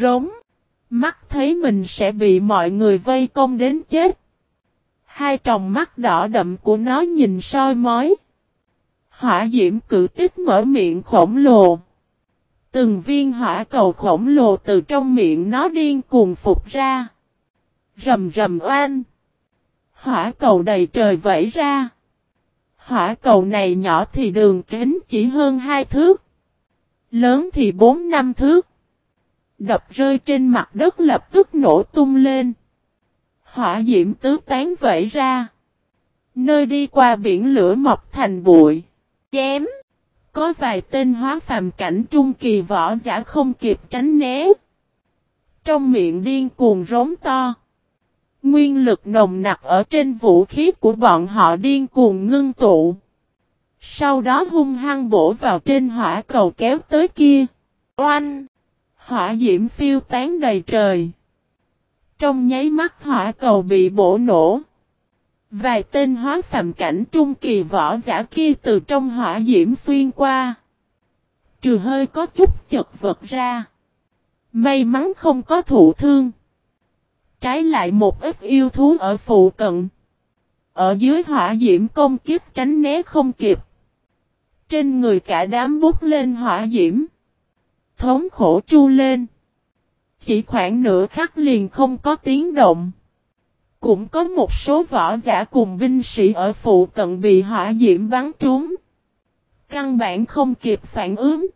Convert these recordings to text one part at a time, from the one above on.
Rống. Mắt thấy mình sẽ bị mọi người vây công đến chết. Hai tròng mắt đỏ đậm của nó nhìn soi mói. Hỏa diễm cự tích mở miệng khổng lồ. Từng viên hỏa cầu khổng lồ từ trong miệng nó điên cuồng phục ra. Rầm rầm oan. Hỏa cầu đầy trời vẫy ra. Hỏa cầu này nhỏ thì đường kính chỉ hơn hai thước. Lớn thì bốn năm thước. Đập rơi trên mặt đất lập tức nổ tung lên. Hỏa diễm tứ tán vẫy ra. Nơi đi qua biển lửa mọc thành bụi. Chém. Có vài tên hóa phàm cảnh trung kỳ võ giả không kịp tránh né. Trong miệng điên cuồng rống to. Nguyên lực nồng nặc ở trên vũ khí của bọn họ điên cuồng ngưng tụ. Sau đó hung hăng bổ vào trên hỏa cầu kéo tới kia. Oanh! Hỏa diễm phiêu tán đầy trời. Trong nháy mắt hỏa cầu bị bổ nổ. Vài tên hóa phạm cảnh trung kỳ võ giả kia từ trong hỏa diễm xuyên qua. Trừ hơi có chút chật vật ra. May mắn không có thụ thương. Trái lại một ít yêu thú ở phụ cận. Ở dưới hỏa diễm công kiếp tránh né không kịp. Trên người cả đám bút lên hỏa diễm. Thống khổ tru lên. Chỉ khoảng nửa khắc liền không có tiếng động. Cũng có một số võ giả cùng binh sĩ ở phụ cận bị hỏa diễm bắn trúng. Căn bản không kịp phản ứng.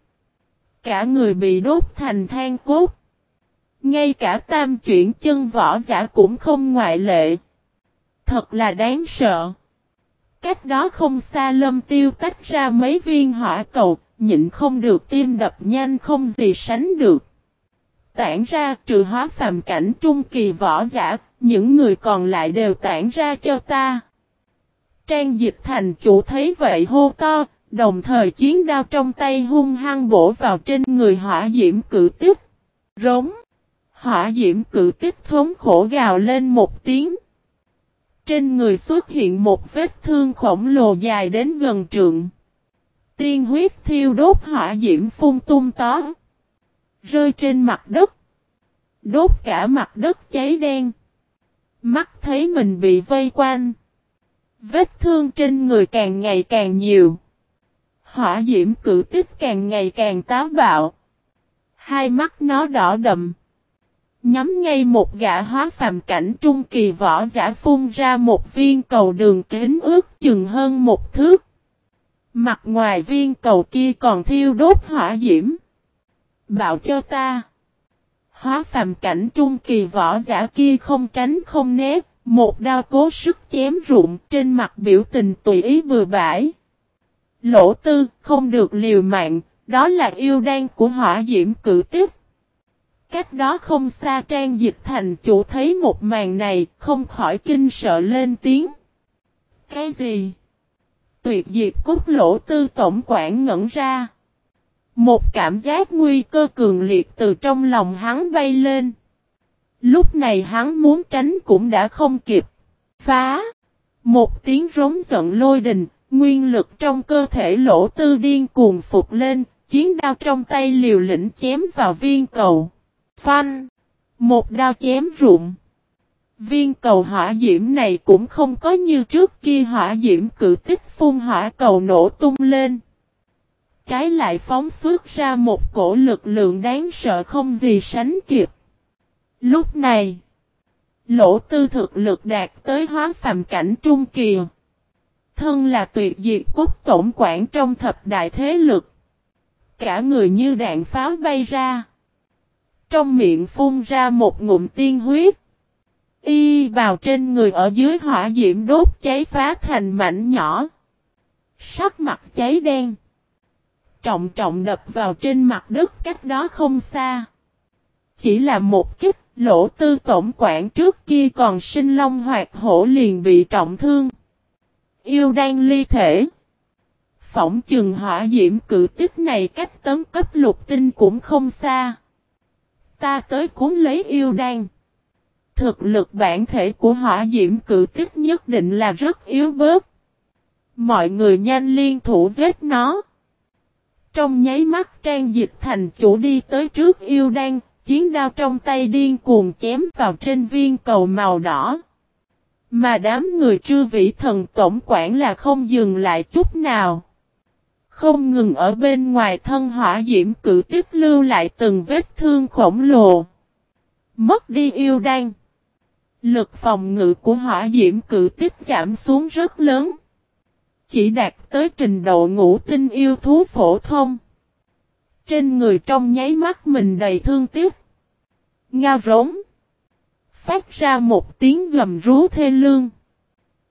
Cả người bị đốt thành than cốt. Ngay cả tam chuyển chân võ giả cũng không ngoại lệ. Thật là đáng sợ. Cách đó không xa lâm tiêu tách ra mấy viên hỏa cầu, nhịn không được tim đập nhanh không gì sánh được. Tản ra trừ hóa phàm cảnh trung kỳ võ giả, những người còn lại đều tản ra cho ta. Trang dịch thành chủ thấy vậy hô to, đồng thời chiến đao trong tay hung hăng bổ vào trên người hỏa diễm cử tiếp. Rống. Hỏa diễm cử tiếp thống khổ gào lên một tiếng. Trên người xuất hiện một vết thương khổng lồ dài đến gần trượng. Tiên huyết thiêu đốt hỏa diễm phun tung tó. Rơi trên mặt đất. Đốt cả mặt đất cháy đen. Mắt thấy mình bị vây quanh. Vết thương trên người càng ngày càng nhiều. Hỏa diễm cử tích càng ngày càng táo bạo. Hai mắt nó đỏ đậm. Nhắm ngay một gã hóa phàm cảnh trung kỳ võ giả phun ra một viên cầu đường kính ước chừng hơn một thước. Mặt ngoài viên cầu kia còn thiêu đốt hỏa diễm. Bạo cho ta. Hóa phàm cảnh trung kỳ võ giả kia không tránh không né, một đao cố sức chém rụng trên mặt biểu tình tùy ý bừa bãi. Lỗ tư, không được liều mạng, đó là yêu đan của hỏa diễm cử tiếp. Cách đó không xa trang dịch thành chủ thấy một màn này, không khỏi kinh sợ lên tiếng. Cái gì? Tuyệt diệt cốt lỗ tư tổng quản ngẩn ra. Một cảm giác nguy cơ cường liệt từ trong lòng hắn bay lên. Lúc này hắn muốn tránh cũng đã không kịp. Phá! Một tiếng rống giận lôi đình, nguyên lực trong cơ thể lỗ tư điên cuồng phục lên, chiến đao trong tay liều lĩnh chém vào viên cầu. Phanh! Một đao chém rụng. Viên cầu hỏa diễm này cũng không có như trước kia hỏa diễm cử tích phun hỏa cầu nổ tung lên. Trái lại phóng xuất ra một cổ lực lượng đáng sợ không gì sánh kịp. Lúc này, lỗ tư thực lực đạt tới hóa phàm cảnh trung kỳ. Thân là tuyệt diệt cốt tổng quản trong thập đại thế lực. Cả người như đạn pháo bay ra. Trong miệng phun ra một ngụm tiên huyết. Y vào trên người ở dưới hỏa diễm đốt cháy phá thành mảnh nhỏ. Sắc mặt cháy đen. Trọng trọng đập vào trên mặt đất cách đó không xa. Chỉ là một kích, lỗ tư tổng quản trước kia còn sinh long hoạt hổ liền bị trọng thương. Yêu đang ly thể. Phỏng chừng hỏa diễm cử tích này cách tấm cấp lục tinh cũng không xa. Ta tới cuốn lấy yêu đan. Thực lực bản thể của hỏa diễm cử tích nhất định là rất yếu bớt. Mọi người nhanh liên thủ giết nó. Trong nháy mắt trang dịch thành chủ đi tới trước yêu đan, chiến đao trong tay điên cuồng chém vào trên viên cầu màu đỏ. Mà đám người trư vĩ thần tổng quản là không dừng lại chút nào. Không ngừng ở bên ngoài thân hỏa diễm cử tiếp lưu lại từng vết thương khổng lồ. Mất đi yêu đan. Lực phòng ngự của hỏa diễm cử tích giảm xuống rất lớn. Chỉ đạt tới trình độ ngũ tinh yêu thú phổ thông. Trên người trong nháy mắt mình đầy thương tiếc. Ngao rống. Phát ra một tiếng gầm rú thê lương.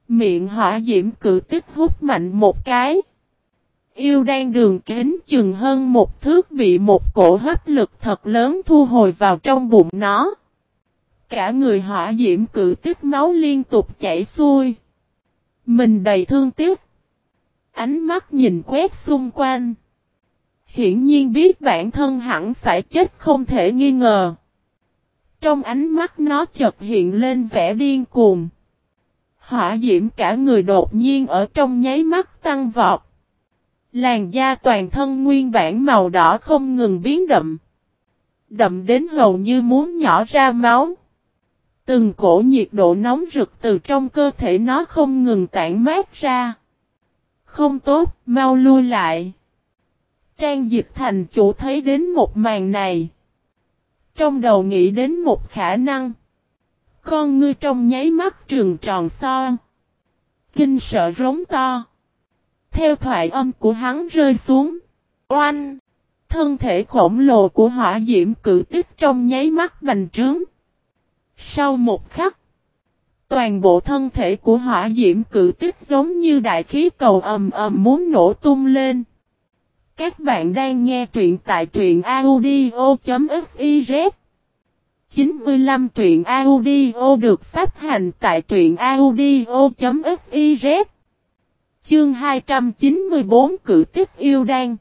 Miệng hỏa diễm cử tích hút mạnh một cái. Yêu đang đường kính chừng hơn một thước bị một cổ hấp lực thật lớn thu hồi vào trong bụng nó. Cả người hỏa diễm cử tiếp máu liên tục chảy xuôi. Mình đầy thương tiếc. Ánh mắt nhìn quét xung quanh. Hiển nhiên biết bản thân hẳn phải chết không thể nghi ngờ. Trong ánh mắt nó chợt hiện lên vẻ điên cuồng. Hỏa diễm cả người đột nhiên ở trong nháy mắt tăng vọt. Làn da toàn thân nguyên bản màu đỏ không ngừng biến đậm. Đậm đến hầu như muốn nhỏ ra máu. Từng cổ nhiệt độ nóng rực từ trong cơ thể nó không ngừng tản mát ra. Không tốt, mau lui lại. Trang dịch thành chủ thấy đến một màn này. Trong đầu nghĩ đến một khả năng. Con ngươi trong nháy mắt trường tròn so. Kinh sợ rống to. Theo thoại âm của hắn rơi xuống. Oanh! Thân thể khổng lồ của hỏa diễm cử tích trong nháy mắt bành trướng. Sau một khắc. Toàn bộ thân thể của hỏa diễm cử tích giống như đại khí cầu ầm ầm muốn nổ tung lên. Các bạn đang nghe truyện tại truyện audio.fiz 95 truyện audio được phát hành tại truyện audio.fiz Chương 294 cử tiết yêu đan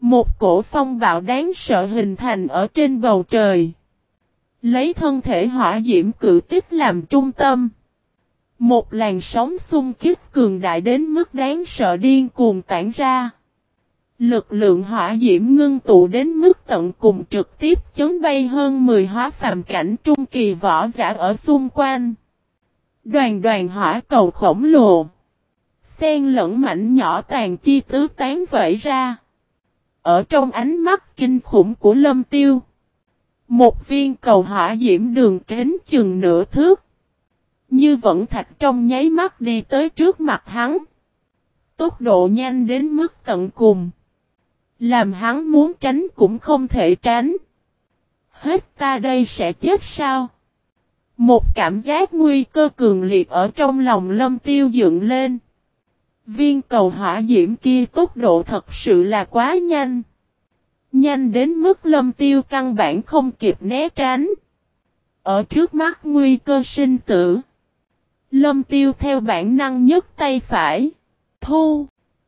Một cổ phong bạo đáng sợ hình thành ở trên bầu trời. Lấy thân thể hỏa diễm cử tích làm trung tâm. Một làn sóng xung kích cường đại đến mức đáng sợ điên cuồng tản ra. Lực lượng hỏa diễm ngưng tụ đến mức tận cùng trực tiếp chấn bay hơn 10 hóa phàm cảnh trung kỳ võ giả ở xung quanh. Đoàn đoàn hỏa cầu khổng lồ. Xen lẫn mảnh nhỏ tàn chi tứ tán vẫy ra. Ở trong ánh mắt kinh khủng của lâm tiêu. Một viên cầu hỏa diễm đường kính chừng nửa thước. Như vẫn thạch trong nháy mắt đi tới trước mặt hắn. Tốc độ nhanh đến mức tận cùng. Làm hắn muốn tránh cũng không thể tránh. Hết ta đây sẽ chết sao? Một cảm giác nguy cơ cường liệt ở trong lòng lâm tiêu dựng lên. Viên cầu hỏa diễm kia tốc độ thật sự là quá nhanh. Nhanh đến mức lâm tiêu căn bản không kịp né tránh. Ở trước mắt nguy cơ sinh tử. Lâm tiêu theo bản năng nhất tay phải. Thu.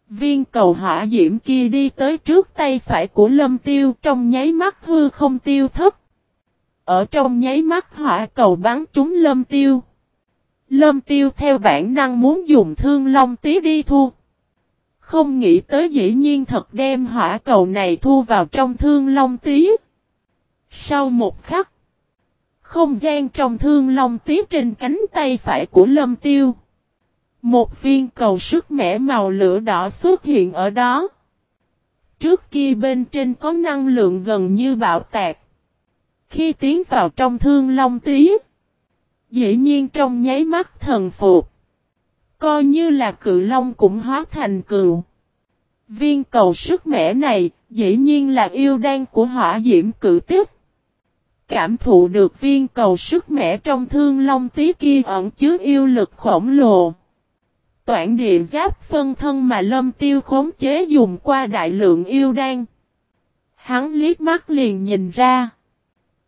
Viên cầu hỏa diễm kia đi tới trước tay phải của lâm tiêu trong nháy mắt hư không tiêu thất. Ở trong nháy mắt hỏa cầu bắn trúng lâm tiêu. Lâm tiêu theo bản năng muốn dùng thương long tí đi thu. Không nghĩ tới dĩ nhiên thật đem hỏa cầu này thu vào trong thương long tí. Sau một khắc. Không gian trong thương long tí trên cánh tay phải của lâm tiêu. Một viên cầu sức mẻ màu lửa đỏ xuất hiện ở đó. Trước kia bên trên có năng lượng gần như bạo tạc. Khi tiến vào trong thương long tí. Dĩ nhiên trong nháy mắt thần phục. Coi như là cự long cũng hóa thành cừu. Viên cầu sức mẻ này, dĩ nhiên là yêu đan của hỏa diễm cự tiếp. Cảm thụ được viên cầu sức mẻ trong thương long tí kia ẩn chứa yêu lực khổng lồ. Toản địa giáp phân thân mà lâm tiêu khống chế dùng qua đại lượng yêu đan. Hắn liếc mắt liền nhìn ra.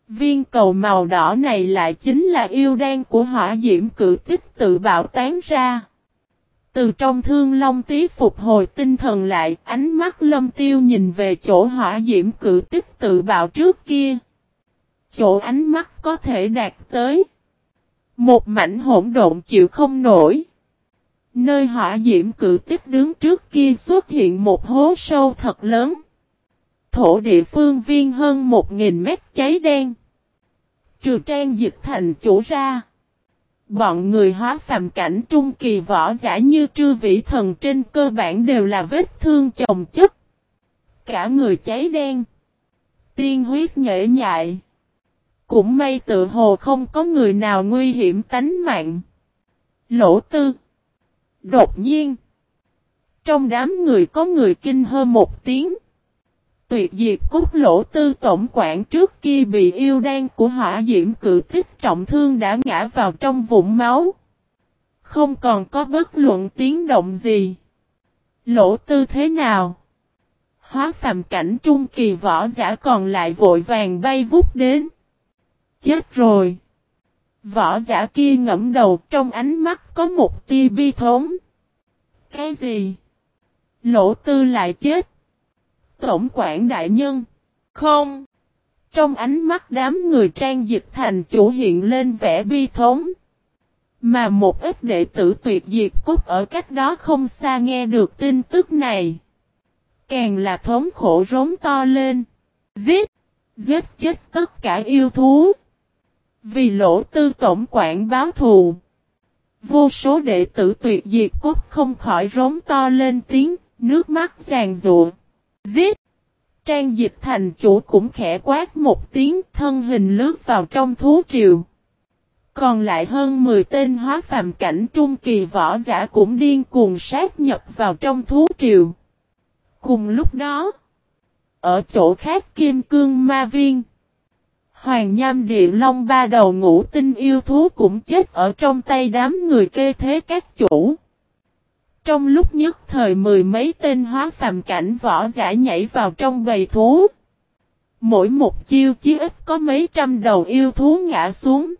Viên cầu màu đỏ này lại chính là yêu đan của hỏa diễm cử tích tự bạo tán ra. Từ trong thương long tí phục hồi tinh thần lại, ánh mắt lâm tiêu nhìn về chỗ hỏa diễm cử tích tự bạo trước kia. Chỗ ánh mắt có thể đạt tới. Một mảnh hỗn độn chịu không nổi. Nơi hỏa diễm cử tích đứng trước kia xuất hiện một hố sâu thật lớn. Thổ địa phương viên hơn 1.000 mét cháy đen. Trừ trang dịch thành chủ ra. Bọn người hóa phàm cảnh trung kỳ võ giả như trư vĩ thần trên cơ bản đều là vết thương chồng chất. Cả người cháy đen. Tiên huyết nhễ nhại. Cũng may tự hồ không có người nào nguy hiểm tánh mạng. Lỗ tư. Đột nhiên. Trong đám người có người kinh hơn một tiếng. Tuyệt diệt cốt lỗ tư tổng quản trước kia bị yêu đan của hỏa diễm cự thích trọng thương đã ngã vào trong vũng máu. Không còn có bất luận tiếng động gì. Lỗ tư thế nào? Hóa phàm cảnh trung kỳ võ giả còn lại vội vàng bay vút đến. Chết rồi. Võ giả kia ngẫm đầu, trong ánh mắt có một tia bi thống. Cái gì? Lỗ tư lại chết. Tổng quản đại nhân. Không. Trong ánh mắt đám người trang dịch thành chủ hiện lên vẻ bi thống. Mà một ít đệ tử tuyệt diệt cốt ở cách đó không xa nghe được tin tức này. Càng là thống khổ rống to lên. Giết! Giết chết tất cả yêu thú. Vì lỗ tư tổng quản báo thù. Vô số đệ tử tuyệt diệt cốt không khỏi rống to lên tiếng, nước mắt giàn ruộng. Giết! Trang dịch thành chủ cũng khẽ quát một tiếng thân hình lướt vào trong thú triều. Còn lại hơn 10 tên hóa phàm cảnh trung kỳ võ giả cũng điên cuồng sát nhập vào trong thú triều. Cùng lúc đó, ở chỗ khác kim cương ma viên, Hoàng Nham Địa Long ba đầu ngũ tinh yêu thú cũng chết ở trong tay đám người kê thế các chủ. Trong lúc nhất thời mười mấy tên hóa phàm cảnh võ giả nhảy vào trong bầy thú. Mỗi một chiêu chí ít có mấy trăm đầu yêu thú ngã xuống.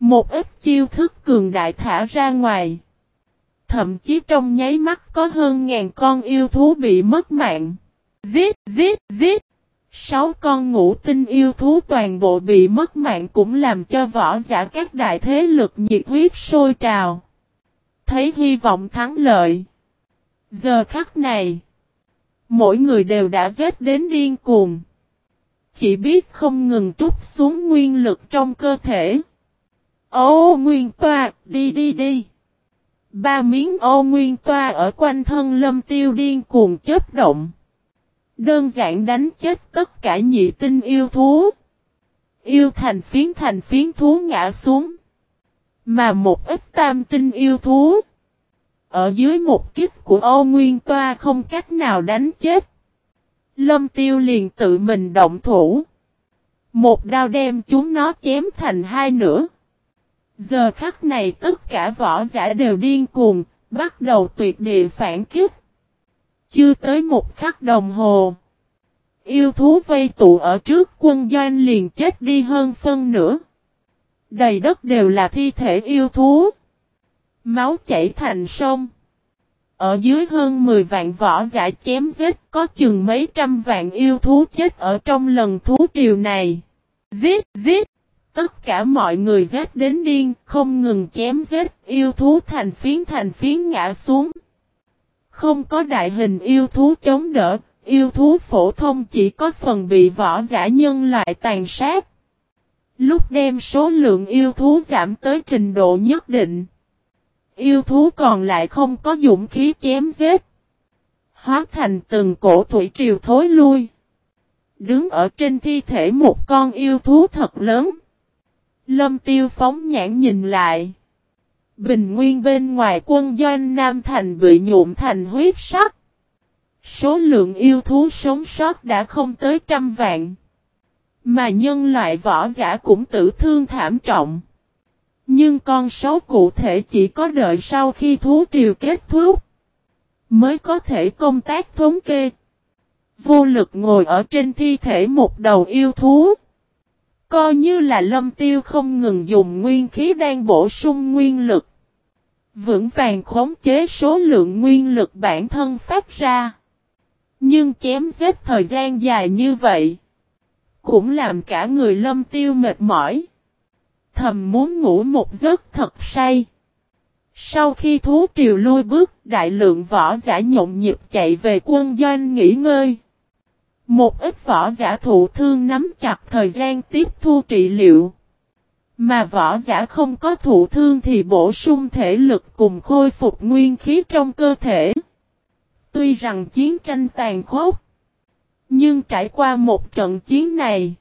Một ít chiêu thức cường đại thả ra ngoài. Thậm chí trong nháy mắt có hơn ngàn con yêu thú bị mất mạng. Giết, giết, giết. Sáu con ngũ tinh yêu thú toàn bộ bị mất mạng cũng làm cho võ giả các đại thế lực nhiệt huyết sôi trào. Thấy hy vọng thắng lợi. Giờ khắc này, mỗi người đều đã giết đến điên cuồng. Chỉ biết không ngừng trút xuống nguyên lực trong cơ thể. Ô nguyên toa, đi đi đi. Ba miếng ô nguyên toa ở quanh thân lâm tiêu điên cuồng chớp động. Đơn giản đánh chết tất cả nhị tinh yêu thú. Yêu thành phiến thành phiến thú ngã xuống. Mà một ít tam tinh yêu thú. Ở dưới một kích của ô nguyên toa không cách nào đánh chết. Lâm tiêu liền tự mình động thủ. Một đao đem chúng nó chém thành hai nửa. Giờ khắc này tất cả võ giả đều điên cuồng, bắt đầu tuyệt địa phản kích. Chưa tới một khắc đồng hồ. Yêu thú vây tụ ở trước quân doanh liền chết đi hơn phân nửa. Đầy đất đều là thi thể yêu thú. Máu chảy thành sông. Ở dưới hơn 10 vạn võ giả chém giết có chừng mấy trăm vạn yêu thú chết ở trong lần thú triều này. Giết, giết! Tất cả mọi người giết đến điên, không ngừng chém giết, yêu thú thành phiến thành phiến ngã xuống. Không có đại hình yêu thú chống đỡ, yêu thú phổ thông chỉ có phần bị võ giả nhân loại tàn sát. Lúc đem số lượng yêu thú giảm tới trình độ nhất định. Yêu thú còn lại không có dũng khí chém giết. Hóa thành từng cổ thủy triều thối lui. Đứng ở trên thi thể một con yêu thú thật lớn. Lâm tiêu phóng nhãn nhìn lại. Bình nguyên bên ngoài quân doanh Nam Thành bị nhuộm thành huyết sắc. Số lượng yêu thú sống sót đã không tới trăm vạn. Mà nhân loại võ giả cũng tử thương thảm trọng. Nhưng con số cụ thể chỉ có đợi sau khi thú triều kết thúc. Mới có thể công tác thống kê. Vô lực ngồi ở trên thi thể một đầu yêu thú. Coi như là lâm tiêu không ngừng dùng nguyên khí đang bổ sung nguyên lực. Vững vàng khống chế số lượng nguyên lực bản thân phát ra. Nhưng chém giết thời gian dài như vậy. Cũng làm cả người lâm tiêu mệt mỏi. Thầm muốn ngủ một giấc thật say. Sau khi thú triều lui bước, đại lượng võ giả nhộn nhịp chạy về quân doanh nghỉ ngơi. Một ít võ giả thụ thương nắm chặt thời gian tiếp thu trị liệu. Mà võ giả không có thụ thương thì bổ sung thể lực cùng khôi phục nguyên khí trong cơ thể. Tuy rằng chiến tranh tàn khốc, nhưng trải qua một trận chiến này,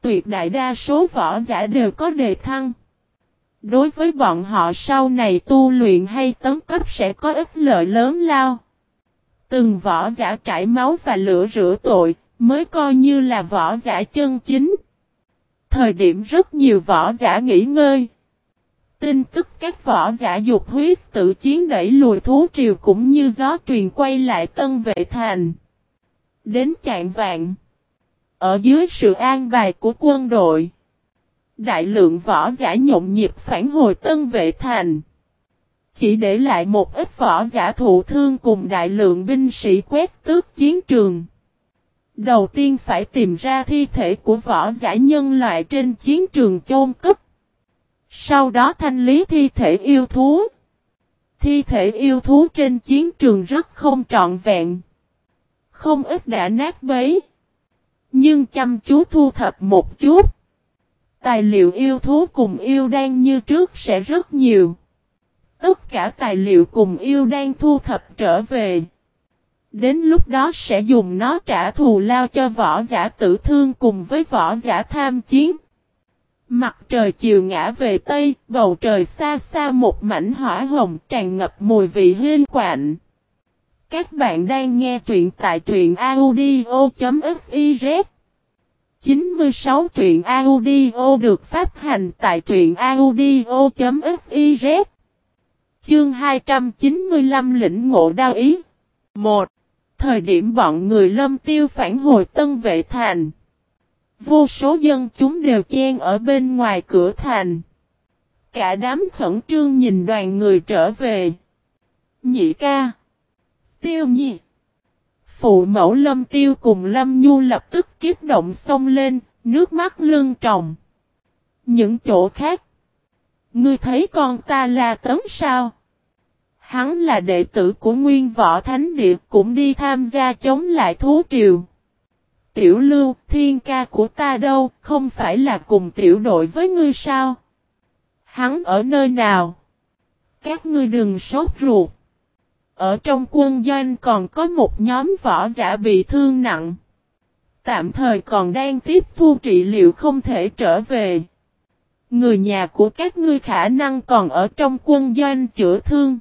tuyệt đại đa số võ giả đều có đề thăng. Đối với bọn họ sau này tu luyện hay tấn cấp sẽ có ích lợi lớn lao. Từng võ giả trải máu và lửa rửa tội, mới coi như là võ giả chân chính. Thời điểm rất nhiều võ giả nghỉ ngơi. Tin tức các võ giả dục huyết tự chiến đẩy lùi thú triều cũng như gió truyền quay lại tân vệ thành. Đến chạng vạn. Ở dưới sự an bài của quân đội. Đại lượng võ giả nhộn nhịp phản hồi tân vệ thành. Chỉ để lại một ít võ giả thụ thương cùng đại lượng binh sĩ quét tước chiến trường. Đầu tiên phải tìm ra thi thể của võ giả nhân loại trên chiến trường chôn cấp. Sau đó thanh lý thi thể yêu thú. Thi thể yêu thú trên chiến trường rất không trọn vẹn. Không ít đã nát bấy. Nhưng chăm chú thu thập một chút. Tài liệu yêu thú cùng yêu đan như trước sẽ rất nhiều. Tất cả tài liệu cùng yêu đan thu thập trở về. Đến lúc đó sẽ dùng nó trả thù lao cho võ giả tử thương cùng với võ giả tham chiến. Mặt trời chiều ngã về Tây, bầu trời xa xa một mảnh hỏa hồng tràn ngập mùi vị hên quạnh. Các bạn đang nghe truyện tại truyện audio.fiz 96 truyện audio được phát hành tại truyện audio.fiz Chương 295 lĩnh ngộ đao ý. 1. Thời điểm bọn người lâm tiêu phản hồi tân vệ thành. Vô số dân chúng đều chen ở bên ngoài cửa thành. Cả đám khẩn trương nhìn đoàn người trở về. Nhị ca. Tiêu nhi Phụ mẫu lâm tiêu cùng lâm nhu lập tức kiếp động xông lên, nước mắt lưng tròng. Những chỗ khác. Ngươi thấy con ta là tấn sao? Hắn là đệ tử của nguyên võ thánh địa cũng đi tham gia chống lại thú triều. Tiểu lưu, thiên ca của ta đâu, không phải là cùng tiểu đội với ngươi sao? Hắn ở nơi nào? Các ngươi đừng sốt ruột. Ở trong quân doanh còn có một nhóm võ giả bị thương nặng. Tạm thời còn đang tiếp thu trị liệu không thể trở về. Người nhà của các ngươi khả năng còn ở trong quân doanh chữa thương.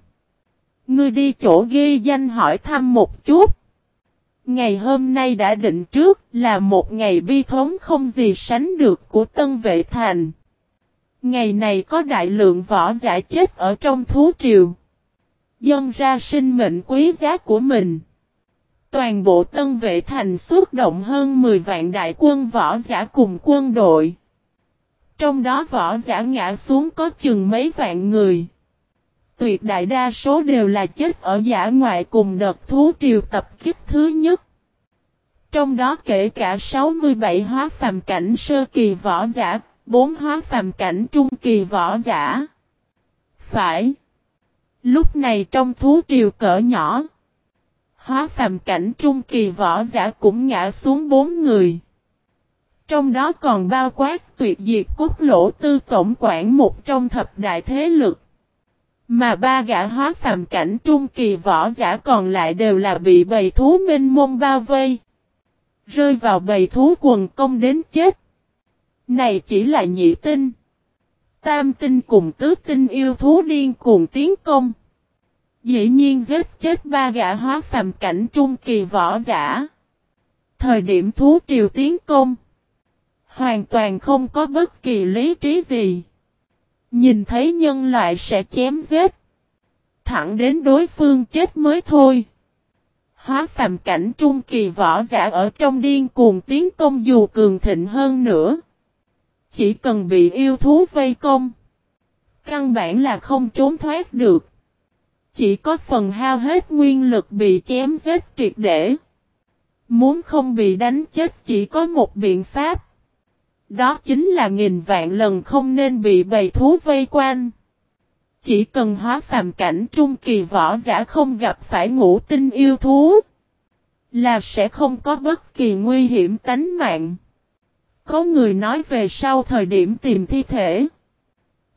Ngươi đi chỗ ghi danh hỏi thăm một chút. Ngày hôm nay đã định trước là một ngày bi thống không gì sánh được của Tân Vệ Thành. Ngày này có đại lượng võ giả chết ở trong thú triều dân ra sinh mệnh quý giá của mình. Toàn bộ tân vệ thành xuất động hơn 10 vạn đại quân võ giả cùng quân đội. Trong đó võ giả ngã xuống có chừng mấy vạn người. Tuyệt đại đa số đều là chết ở giả ngoại cùng đợt thú triều tập kích thứ nhất. Trong đó kể cả 67 hóa phàm cảnh sơ kỳ võ giả, 4 hóa phàm cảnh trung kỳ võ giả. Phải. Lúc này trong thú triều cỡ nhỏ, hóa phàm cảnh trung kỳ võ giả cũng ngã xuống bốn người. Trong đó còn bao quát tuyệt diệt cốt lỗ tư tổng quản một trong thập đại thế lực. Mà ba gã hóa phàm cảnh trung kỳ võ giả còn lại đều là bị bầy thú minh môn bao vây. Rơi vào bầy thú quần công đến chết. Này chỉ là nhị tinh. Tam tinh cùng tứ tinh yêu thú điên cuồng tiến công. Dĩ nhiên giết chết ba gã hóa phàm cảnh trung kỳ võ giả. Thời điểm thú triều tiến công. Hoàn toàn không có bất kỳ lý trí gì. Nhìn thấy nhân loại sẽ chém giết. Thẳng đến đối phương chết mới thôi. Hóa phàm cảnh trung kỳ võ giả ở trong điên cuồng tiến công dù cường thịnh hơn nữa. Chỉ cần bị yêu thú vây công. Căn bản là không trốn thoát được. Chỉ có phần hao hết nguyên lực bị chém giết triệt để. Muốn không bị đánh chết chỉ có một biện pháp. Đó chính là nghìn vạn lần không nên bị bầy thú vây quanh. Chỉ cần hóa phàm cảnh trung kỳ võ giả không gặp phải ngũ tinh yêu thú. Là sẽ không có bất kỳ nguy hiểm tánh mạng. Có người nói về sau thời điểm tìm thi thể.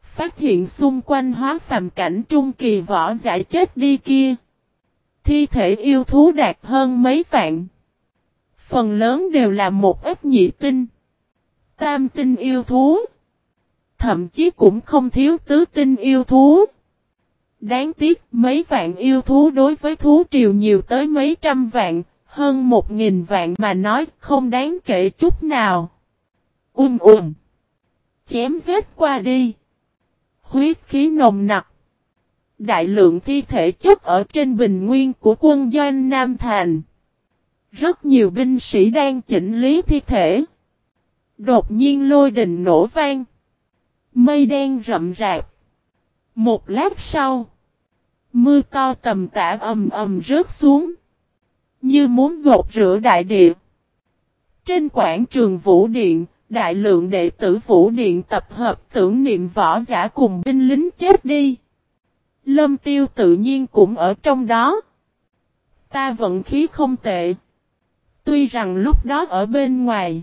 Phát hiện xung quanh hóa phàm cảnh trung kỳ võ giả chết đi kia. Thi thể yêu thú đạt hơn mấy vạn. Phần lớn đều là một ít nhị tinh. Tam tinh yêu thú. Thậm chí cũng không thiếu tứ tinh yêu thú. Đáng tiếc mấy vạn yêu thú đối với thú triều nhiều tới mấy trăm vạn, hơn một nghìn vạn mà nói không đáng kể chút nào. Um um. Chém giết qua đi. Huyết khí nồng nặc. Đại lượng thi thể chất ở trên bình nguyên của quân doanh Nam Thành. Rất nhiều binh sĩ đang chỉnh lý thi thể. Đột nhiên lôi đình nổ vang. Mây đen rậm rạp. Một lát sau. Mưa to tầm tả ầm ầm rớt xuống. Như muốn gột rửa đại địa. Trên quảng trường Vũ Điện, đại lượng đệ tử Vũ Điện tập hợp tưởng niệm võ giả cùng binh lính chết đi. Lâm Tiêu tự nhiên cũng ở trong đó. Ta vận khí không tệ. Tuy rằng lúc đó ở bên ngoài.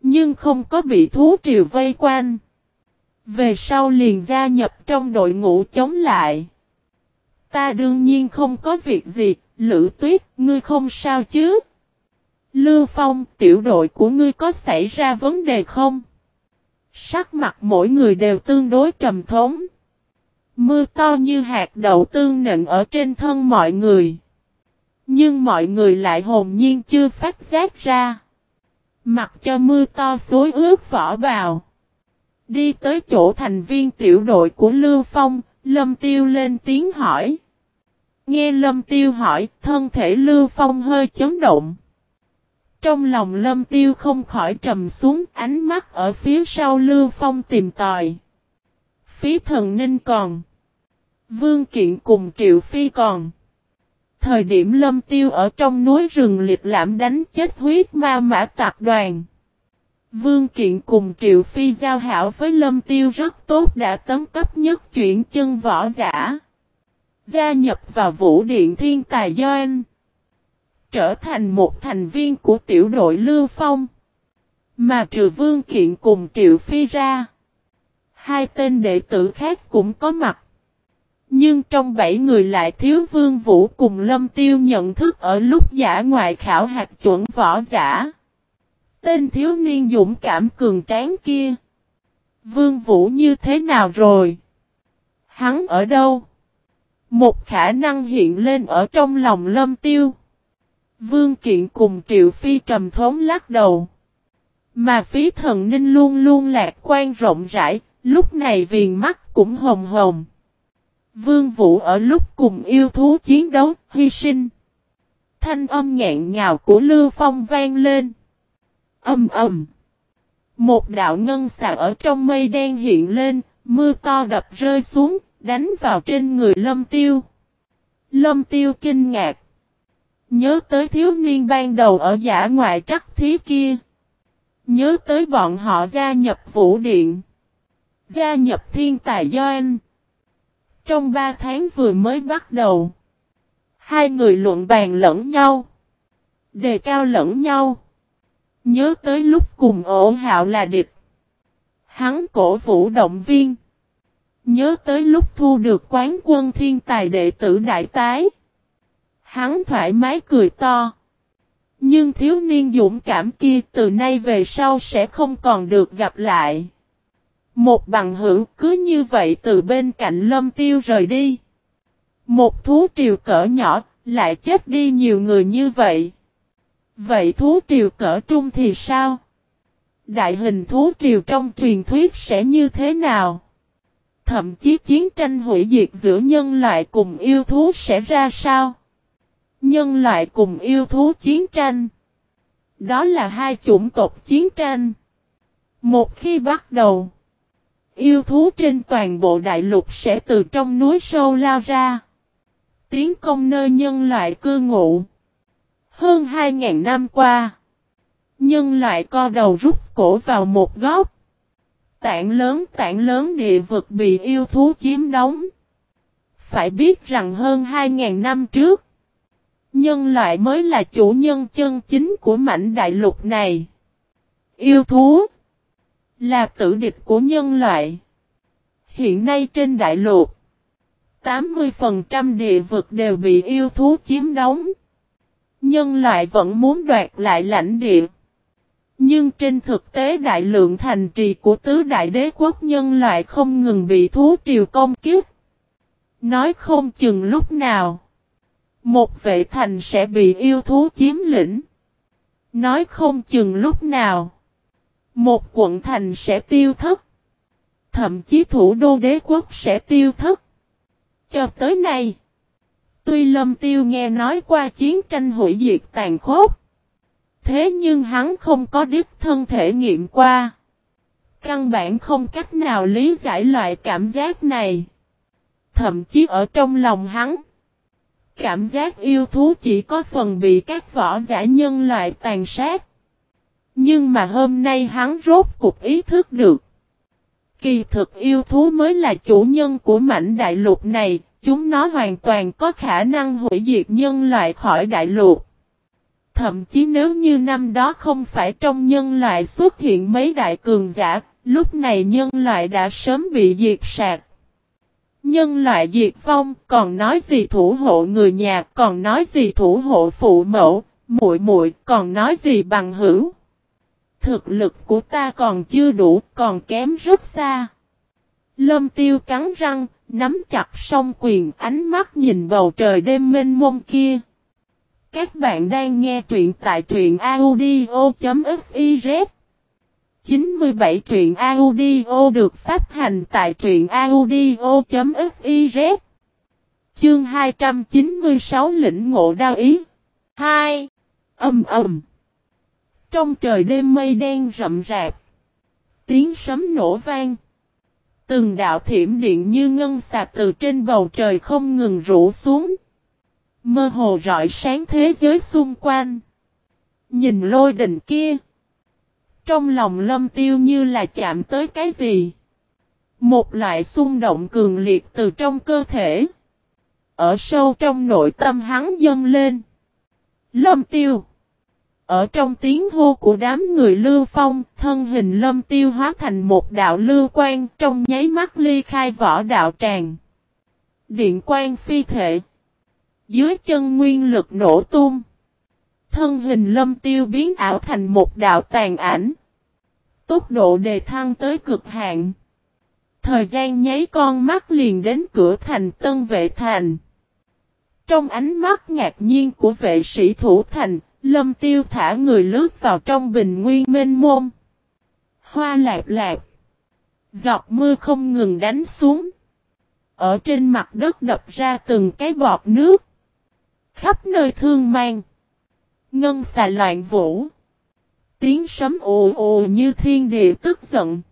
Nhưng không có bị thú triều vây quanh. Về sau liền gia nhập trong đội ngũ chống lại. Ta đương nhiên không có việc gì, Lữ Tuyết, ngươi không sao chứ? Lưu Phong, tiểu đội của ngươi có xảy ra vấn đề không? Sắc mặt mỗi người đều tương đối trầm thống. Mưa to như hạt đậu tương nịnh ở trên thân mọi người. Nhưng mọi người lại hồn nhiên chưa phát giác ra. Mặc cho mưa to xối ướt vỏ bào. Đi tới chỗ thành viên tiểu đội của Lưu Phong, Lâm Tiêu lên tiếng hỏi. Nghe Lâm Tiêu hỏi, thân thể Lưu Phong hơi chấn động. Trong lòng Lâm Tiêu không khỏi trầm xuống, ánh mắt ở phía sau Lưu Phong tìm tòi. Phí thần ninh còn. Vương Kiện cùng Triệu Phi còn. Thời điểm Lâm Tiêu ở trong núi rừng liệt lãm đánh chết huyết ma mã tạp đoàn. Vương Kiện cùng Triệu Phi giao hảo với Lâm Tiêu rất tốt đã tấm cấp nhất chuyển chân võ giả. Gia nhập vào Vũ Điện Thiên Tài Doan. Trở thành một thành viên của tiểu đội Lưu Phong. Mà trừ Vương Kiện cùng Triệu Phi ra. Hai tên đệ tử khác cũng có mặt. Nhưng trong bảy người lại thiếu Vương Vũ cùng Lâm Tiêu nhận thức ở lúc giả ngoại khảo hạt chuẩn võ giả. Tên thiếu niên dũng cảm cường tráng kia. Vương Vũ như thế nào rồi? Hắn ở đâu? Một khả năng hiện lên ở trong lòng lâm tiêu. Vương Kiện cùng Triệu Phi trầm thống lắc đầu. Mà phí thần ninh luôn luôn lạc quan rộng rãi, lúc này viền mắt cũng hồng hồng. Vương Vũ ở lúc cùng yêu thú chiến đấu, hy sinh. Thanh âm ngẹn ngào của Lưu Phong vang lên. Âm ầm. Một đạo ngân xà ở trong mây đen hiện lên, mưa to đập rơi xuống, đánh vào trên người Lâm Tiêu. Lâm Tiêu kinh ngạc. Nhớ tới thiếu niên ban đầu ở giả ngoại trắc thí kia. Nhớ tới bọn họ gia nhập vũ điện. Gia nhập thiên tài Doan. Trong ba tháng vừa mới bắt đầu. Hai người luận bàn lẫn nhau. Đề cao lẫn nhau. Nhớ tới lúc cùng ổ hạo là địch. Hắn cổ vũ động viên. Nhớ tới lúc thu được quán quân thiên tài đệ tử đại tái. Hắn thoải mái cười to. Nhưng thiếu niên dũng cảm kia từ nay về sau sẽ không còn được gặp lại. Một bằng hữu cứ như vậy từ bên cạnh lâm tiêu rời đi. Một thú triều cỡ nhỏ, lại chết đi nhiều người như vậy. Vậy thú triều cỡ trung thì sao? Đại hình thú triều trong truyền thuyết sẽ như thế nào? Thậm chí chiến tranh hủy diệt giữa nhân loại cùng yêu thú sẽ ra sao? Nhân loại cùng yêu thú chiến tranh. Đó là hai chủng tộc chiến tranh. Một khi bắt đầu, yêu thú trên toàn bộ đại lục sẽ từ trong núi sâu lao ra. Tiến công nơi nhân loại cư ngụ. Hơn 2.000 năm qua, nhân loại co đầu rút cổ vào một góc. Tảng lớn tảng lớn địa vực bị yêu thú chiếm đóng. Phải biết rằng hơn 2.000 năm trước, Nhân loại mới là chủ nhân chân chính của mảnh đại lục này. Yêu thú là tử địch của nhân loại. Hiện nay trên đại lục, 80% địa vực đều bị yêu thú chiếm đóng. Nhân loại vẫn muốn đoạt lại lãnh địa. Nhưng trên thực tế đại lượng thành trì của tứ đại đế quốc nhân loại không ngừng bị thú triều công kiếp. Nói không chừng lúc nào. Một vệ thành sẽ bị yêu thú chiếm lĩnh. Nói không chừng lúc nào. Một quận thành sẽ tiêu thất. Thậm chí thủ đô đế quốc sẽ tiêu thất. Cho tới nay. Tuy lâm tiêu nghe nói qua chiến tranh hủy diệt tàn khốc. Thế nhưng hắn không có đích thân thể nghiệm qua. Căn bản không cách nào lý giải loại cảm giác này. Thậm chí ở trong lòng hắn. Cảm giác yêu thú chỉ có phần bị các võ giả nhân loại tàn sát. Nhưng mà hôm nay hắn rốt cục ý thức được. Kỳ thực yêu thú mới là chủ nhân của mảnh đại lục này, chúng nó hoàn toàn có khả năng hủy diệt nhân loại khỏi đại lục. Thậm chí nếu như năm đó không phải trong nhân loại xuất hiện mấy đại cường giả, lúc này nhân loại đã sớm bị diệt sạc. Nhân loại diệt vong, còn nói gì thủ hộ người nhà, còn nói gì thủ hộ phụ mẫu, muội muội, còn nói gì bằng hữu. Thực lực của ta còn chưa đủ, còn kém rất xa. Lâm tiêu cắn răng, nắm chặt song quyền ánh mắt nhìn bầu trời đêm mênh mông kia. Các bạn đang nghe truyện tại truyện audio.fif 97 truyện audio được phát hành tại truyện audio.fiz Chương 296 lĩnh ngộ đao ý 2. Âm ầm Trong trời đêm mây đen rậm rạp, Tiếng sấm nổ vang Từng đạo thiểm điện như ngân sạc từ trên bầu trời không ngừng rủ xuống Mơ hồ rọi sáng thế giới xung quanh. Nhìn lôi đình kia. Trong lòng lâm tiêu như là chạm tới cái gì. Một loại xung động cường liệt từ trong cơ thể. Ở sâu trong nội tâm hắn dâng lên. Lâm tiêu. Ở trong tiếng hô của đám người lưu phong, thân hình lâm tiêu hóa thành một đạo lưu quan trong nháy mắt ly khai võ đạo tràng. Điện quan phi thể. Dưới chân nguyên lực nổ tung. Thân hình lâm tiêu biến ảo thành một đạo tàn ảnh. Tốc độ đề thăng tới cực hạn. Thời gian nháy con mắt liền đến cửa thành tân vệ thành. Trong ánh mắt ngạc nhiên của vệ sĩ thủ thành, lâm tiêu thả người lướt vào trong bình nguyên mênh môn. Hoa lạc lạc. Giọt mưa không ngừng đánh xuống. Ở trên mặt đất đập ra từng cái bọt nước. Khắp nơi thương mang. Ngân xà loạn vũ. Tiếng sấm ồ ồ như thiên địa tức giận.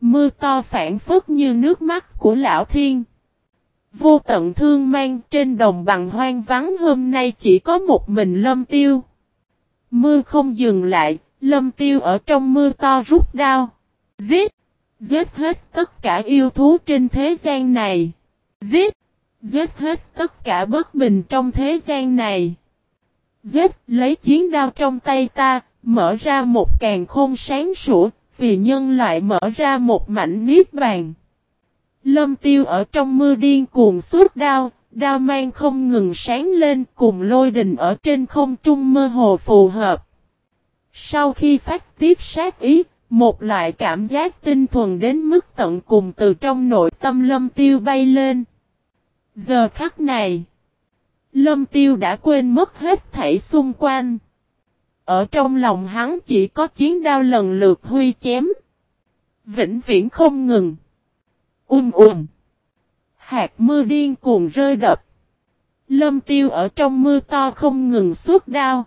Mưa to phản phất như nước mắt của lão thiên. Vô tận thương mang trên đồng bằng hoang vắng hôm nay chỉ có một mình lâm tiêu. Mưa không dừng lại, lâm tiêu ở trong mưa to rút đao. Giết! Giết hết tất cả yêu thú trên thế gian này. Giết! Giết hết tất cả bất bình trong thế gian này. Giết lấy chiến đao trong tay ta, mở ra một càng khôn sáng sủa, vì nhân loại mở ra một mảnh niết bàn. Lâm tiêu ở trong mưa điên cuồng suốt đao, đao mang không ngừng sáng lên cùng lôi đình ở trên không trung mơ hồ phù hợp. Sau khi phát tiết sát ý, một loại cảm giác tinh thuần đến mức tận cùng từ trong nội tâm lâm tiêu bay lên. Giờ khắc này, Lâm Tiêu đã quên mất hết thảy xung quanh. Ở trong lòng hắn chỉ có chiến đao lần lượt huy chém. Vĩnh viễn không ngừng. Um um. Hạt mưa điên cuồng rơi đập. Lâm Tiêu ở trong mưa to không ngừng suốt đao.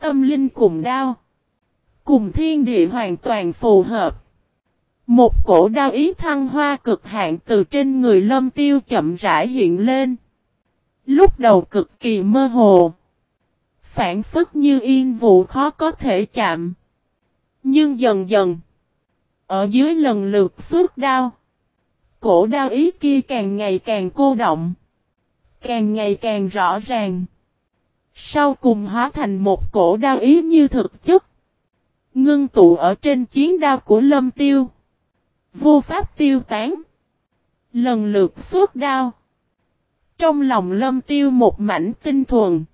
Tâm linh cùng đao. Cùng thiên địa hoàn toàn phù hợp. Một cổ đao ý thăng hoa cực hạn từ trên người lâm tiêu chậm rãi hiện lên. Lúc đầu cực kỳ mơ hồ. Phản phức như yên vụ khó có thể chạm. Nhưng dần dần. Ở dưới lần lượt suốt đau, Cổ đau ý kia càng ngày càng cô động. Càng ngày càng rõ ràng. Sau cùng hóa thành một cổ đau ý như thực chất. Ngưng tụ ở trên chiến đao của lâm tiêu. Vô pháp tiêu tán. Lần lượt suốt đao. Trong lòng lâm tiêu một mảnh tinh thuần.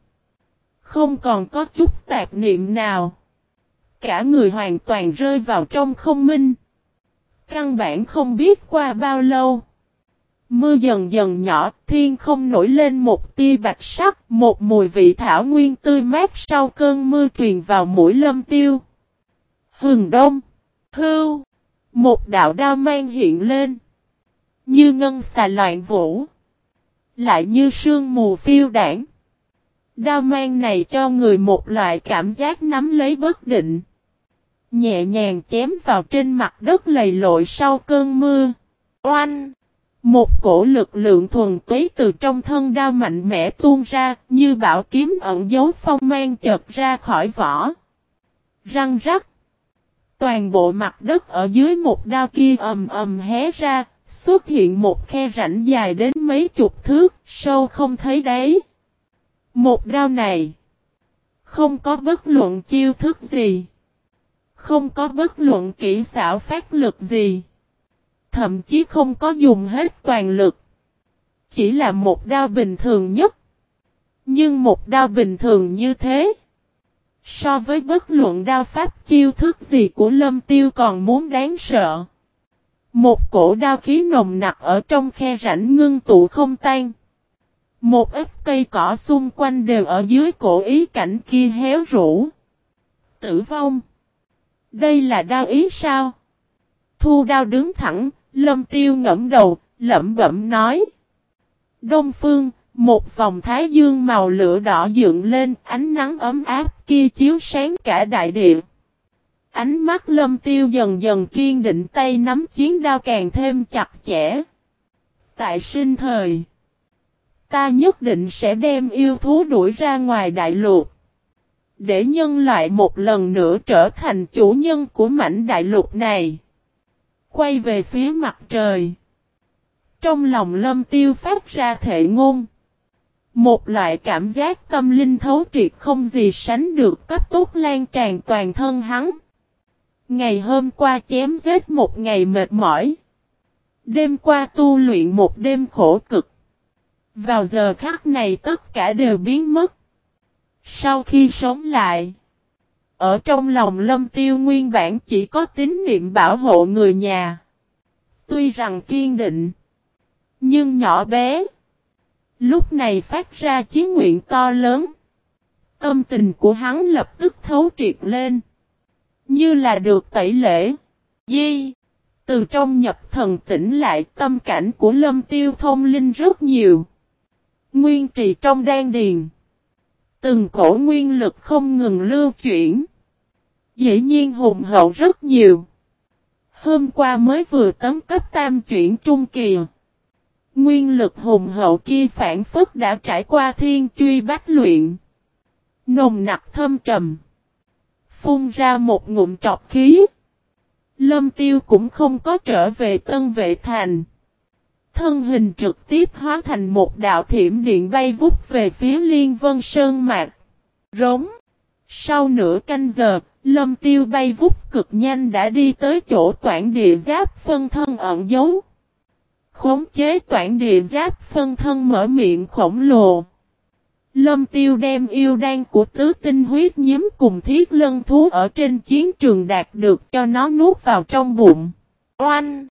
Không còn có chút tạp niệm nào. Cả người hoàn toàn rơi vào trong không minh. Căn bản không biết qua bao lâu. Mưa dần dần nhỏ, thiên không nổi lên một tia bạch sắc, một mùi vị thảo nguyên tươi mát sau cơn mưa truyền vào mũi lâm tiêu. Hừng đông, hưu, một đạo đao mang hiện lên. Như ngân xà loạn vũ. Lại như sương mù phiêu đảng. Đao mang này cho người một loại cảm giác nắm lấy bất định. Nhẹ nhàng chém vào trên mặt đất lầy lội sau cơn mưa. Oanh! Một cổ lực lượng thuần túy từ trong thân đao mạnh mẽ tuôn ra, như bảo kiếm ẩn dấu phong mang chợt ra khỏi vỏ. Răng rắc. Toàn bộ mặt đất ở dưới một đao kia ầm ầm hé ra, xuất hiện một khe rãnh dài đến mấy chục thước, sâu không thấy đáy. Một đao này, không có bất luận chiêu thức gì, không có bất luận kỹ xảo phát lực gì, thậm chí không có dùng hết toàn lực. Chỉ là một đao bình thường nhất. Nhưng một đao bình thường như thế, so với bất luận đao pháp chiêu thức gì của lâm tiêu còn muốn đáng sợ. Một cổ đao khí nồng nặc ở trong khe rãnh ngưng tụ không tan. Một ít cây cỏ xung quanh đều ở dưới cổ ý cảnh kia héo rũ. Tử vong. Đây là đao ý sao? Thu đao đứng thẳng, lâm tiêu ngẫm đầu, lẩm bẩm nói. Đông phương, một vòng thái dương màu lửa đỏ dựng lên, ánh nắng ấm áp kia chiếu sáng cả đại địa. Ánh mắt lâm tiêu dần dần kiên định tay nắm chiến đao càng thêm chặt chẽ. Tại sinh thời, ta nhất định sẽ đem yêu thú đuổi ra ngoài đại lục. Để nhân loại một lần nữa trở thành chủ nhân của mảnh đại lục này. Quay về phía mặt trời. Trong lòng lâm tiêu phát ra thể ngôn. Một loại cảm giác tâm linh thấu triệt không gì sánh được cấp tốt lan tràn toàn thân hắn. Ngày hôm qua chém giết một ngày mệt mỏi. Đêm qua tu luyện một đêm khổ cực. Vào giờ khắc này tất cả đều biến mất. Sau khi sống lại. Ở trong lòng lâm tiêu nguyên bản chỉ có tín niệm bảo hộ người nhà. Tuy rằng kiên định. Nhưng nhỏ bé. Lúc này phát ra chiến nguyện to lớn. Tâm tình của hắn lập tức thấu triệt lên. Như là được tẩy lễ. Di. Từ trong nhập thần tỉnh lại, tâm cảnh của lâm tiêu thông linh rất nhiều. Nguyên trì trong đan điền. Từng cổ nguyên lực không ngừng lưu chuyển. Dĩ nhiên hùng hậu rất nhiều. Hôm qua mới vừa tấm cấp tam chuyển trung kỳ. Nguyên lực hùng hậu kia phản phất đã trải qua thiên truy bách luyện. Nồng nặc thâm trầm. Phun ra một ngụm trọc khí. Lâm tiêu cũng không có trở về tân vệ thành. Thân hình trực tiếp hóa thành một đạo thiểm điện bay vút về phía liên vân sơn mạc. Rống. Sau nửa canh giờ, lâm tiêu bay vút cực nhanh đã đi tới chỗ toản địa giáp phân thân ẩn dấu. Khống chế toản địa giáp phân thân mở miệng khổng lồ. Lâm tiêu đem yêu đan của tứ tinh huyết nhiễm cùng thiết lân thú ở trên chiến trường đạt được cho nó nuốt vào trong bụng. Oanh!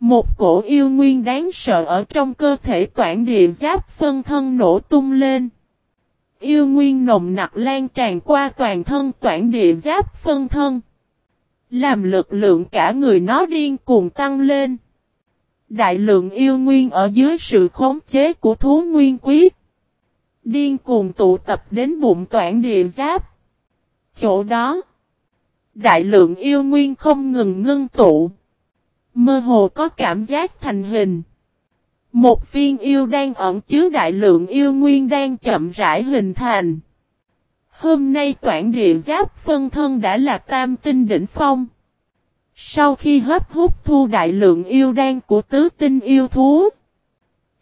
Một cổ yêu nguyên đáng sợ ở trong cơ thể toản địa giáp phân thân nổ tung lên. Yêu nguyên nồng nặc lan tràn qua toàn thân toản địa giáp phân thân. Làm lực lượng cả người nó điên cuồng tăng lên. Đại lượng yêu nguyên ở dưới sự khống chế của thú nguyên quyết. Điên cuồng tụ tập đến bụng toản địa giáp. Chỗ đó. Đại lượng yêu nguyên không ngừng ngưng tụ. Mơ hồ có cảm giác thành hình. Một viên yêu đang ẩn chứa đại lượng yêu nguyên đang chậm rãi hình thành. Hôm nay toản địa giáp phân thân đã là tam tinh đỉnh phong. Sau khi hấp hút thu đại lượng yêu đan của tứ tinh yêu thú.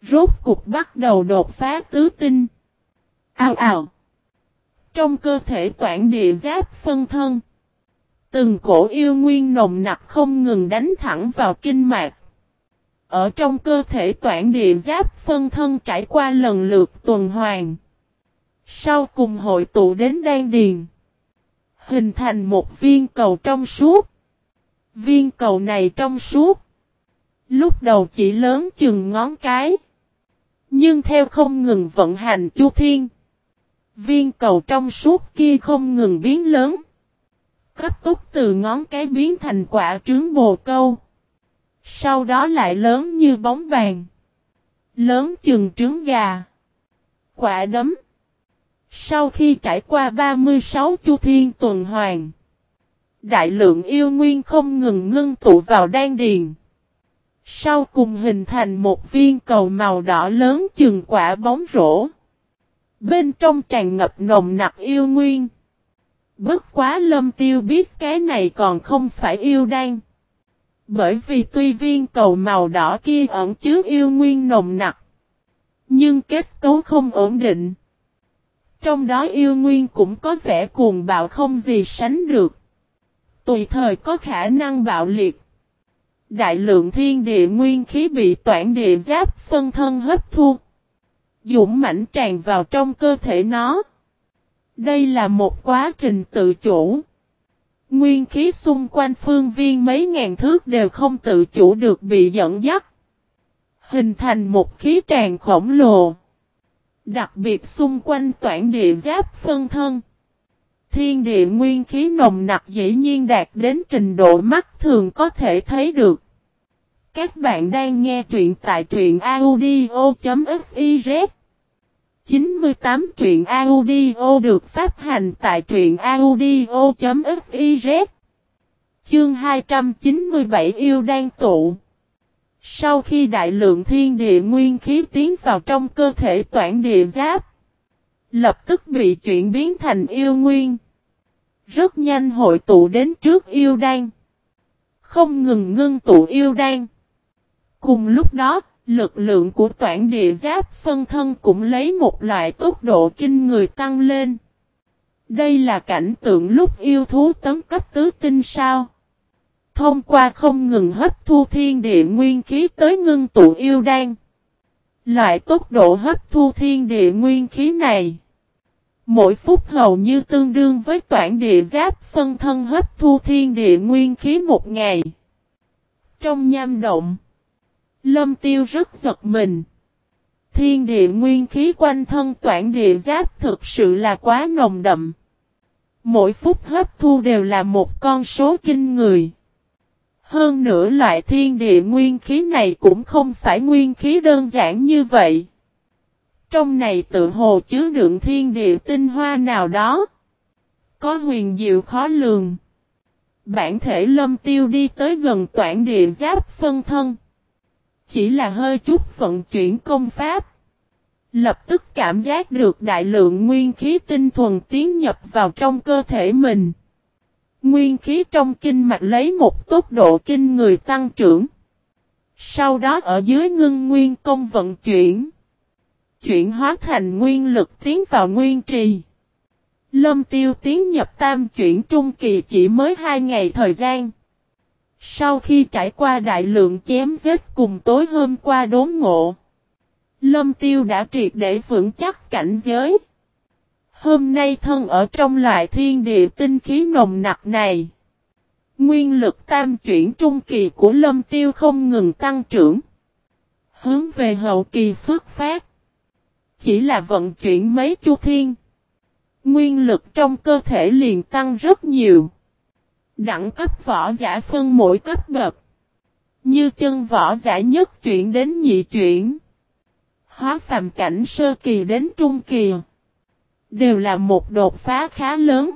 Rốt cục bắt đầu đột phá tứ tinh. Ao ào. Trong cơ thể toản địa giáp phân thân. Từng cổ yêu nguyên nồng nặc không ngừng đánh thẳng vào kinh mạch. Ở trong cơ thể toản địa giáp phân thân trải qua lần lượt tuần hoàn. Sau cùng hội tụ đến đan điền. Hình thành một viên cầu trong suốt. Viên cầu này trong suốt. Lúc đầu chỉ lớn chừng ngón cái. Nhưng theo không ngừng vận hành chu thiên. Viên cầu trong suốt kia không ngừng biến lớn. Cấp tốc từ ngón cái biến thành quả trứng bồ câu. Sau đó lại lớn như bóng bàn. Lớn chừng trứng gà. Quả đấm. Sau khi trải qua 36 chu thiên tuần hoàn. Đại lượng yêu nguyên không ngừng ngưng tụ vào đan điền. Sau cùng hình thành một viên cầu màu đỏ lớn chừng quả bóng rổ. Bên trong tràn ngập nồng nặc yêu nguyên. Bất quá lâm tiêu biết cái này còn không phải yêu đan. Bởi vì tuy viên cầu màu đỏ kia ẩn chứa yêu nguyên nồng nặc. Nhưng kết cấu không ổn định. Trong đó yêu nguyên cũng có vẻ cuồng bạo không gì sánh được. Tùy thời có khả năng bạo liệt. Đại lượng thiên địa nguyên khí bị toản địa giáp phân thân hấp thu. Dũng mãnh tràn vào trong cơ thể nó. Đây là một quá trình tự chủ. Nguyên khí xung quanh phương viên mấy ngàn thước đều không tự chủ được bị dẫn dắt. Hình thành một khí tràn khổng lồ. Đặc biệt xung quanh toản địa giáp phân thân. Thiên địa nguyên khí nồng nặc dĩ nhiên đạt đến trình độ mắt thường có thể thấy được. Các bạn đang nghe truyện tại truyện audio.fiz 98 truyện audio được phát hành tại truyện audio.fiz Chương 297 yêu đang tụ. Sau khi đại lượng thiên địa nguyên khí tiến vào trong cơ thể toản địa giáp, Lập tức bị chuyển biến thành yêu nguyên. Rất nhanh hội tụ đến trước yêu đan. Không ngừng ngưng tụ yêu đan. Cùng lúc đó, Lực lượng của toản địa giáp phân thân cũng lấy một loại tốc độ kinh người tăng lên. Đây là cảnh tượng lúc yêu thú tấn cấp tứ tinh sao. Thông qua không ngừng hấp thu thiên địa nguyên khí tới ngưng tụ yêu đan. Loại tốc độ hấp thu thiên địa nguyên khí này. Mỗi phút hầu như tương đương với toản địa giáp phân thân hấp thu thiên địa nguyên khí một ngày. Trong nham động. Lâm tiêu rất giật mình. Thiên địa nguyên khí quanh thân toản địa giáp thực sự là quá nồng đậm. Mỗi phút hấp thu đều là một con số kinh người. Hơn nữa loại thiên địa nguyên khí này cũng không phải nguyên khí đơn giản như vậy. Trong này tự hồ chứa đựng thiên địa tinh hoa nào đó. Có huyền diệu khó lường. Bản thể lâm tiêu đi tới gần toản địa giáp phân thân. Chỉ là hơi chút vận chuyển công pháp. Lập tức cảm giác được đại lượng nguyên khí tinh thuần tiến nhập vào trong cơ thể mình. Nguyên khí trong kinh mạch lấy một tốc độ kinh người tăng trưởng. Sau đó ở dưới ngưng nguyên công vận chuyển. Chuyển hóa thành nguyên lực tiến vào nguyên trì. Lâm tiêu tiến nhập tam chuyển trung kỳ chỉ mới hai ngày thời gian. Sau khi trải qua đại lượng chém giết cùng tối hôm qua đốn ngộ, Lâm Tiêu đã triệt để vững chắc cảnh giới. Hôm nay thân ở trong loại thiên địa tinh khí nồng nặc này. Nguyên lực tam chuyển trung kỳ của Lâm Tiêu không ngừng tăng trưởng. Hướng về hậu kỳ xuất phát. Chỉ là vận chuyển mấy chu thiên. Nguyên lực trong cơ thể liền tăng rất nhiều. Đẳng cấp võ giả phân mỗi cấp bậc. Như chân võ giả nhất chuyển đến nhị chuyển. Hóa phàm cảnh sơ kỳ đến trung kỳ. Đều là một đột phá khá lớn.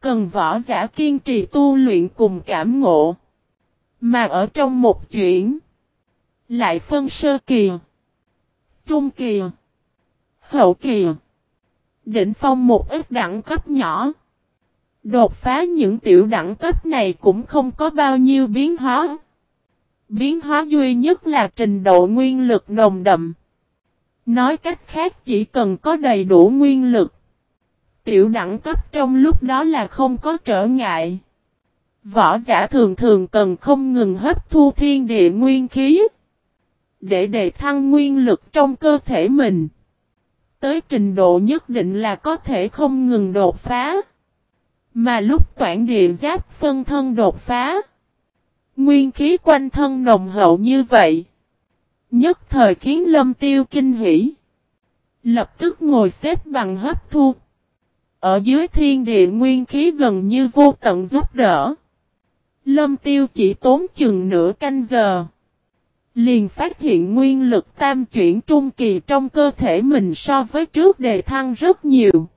Cần võ giả kiên trì tu luyện cùng cảm ngộ. Mà ở trong một chuyển. Lại phân sơ kỳ. Trung kỳ. Hậu kỳ. Định phong một ít đẳng cấp nhỏ. Đột phá những tiểu đẳng cấp này cũng không có bao nhiêu biến hóa. Biến hóa duy nhất là trình độ nguyên lực nồng đậm. Nói cách khác chỉ cần có đầy đủ nguyên lực. Tiểu đẳng cấp trong lúc đó là không có trở ngại. Võ giả thường thường cần không ngừng hấp thu thiên địa nguyên khí. Để đề thăng nguyên lực trong cơ thể mình. Tới trình độ nhất định là có thể không ngừng đột phá. Mà lúc toản địa giáp phân thân đột phá. Nguyên khí quanh thân nồng hậu như vậy. Nhất thời khiến lâm tiêu kinh hỉ. Lập tức ngồi xếp bằng hấp thu. Ở dưới thiên địa nguyên khí gần như vô tận giúp đỡ. Lâm tiêu chỉ tốn chừng nửa canh giờ. Liền phát hiện nguyên lực tam chuyển trung kỳ trong cơ thể mình so với trước đề thăng rất nhiều.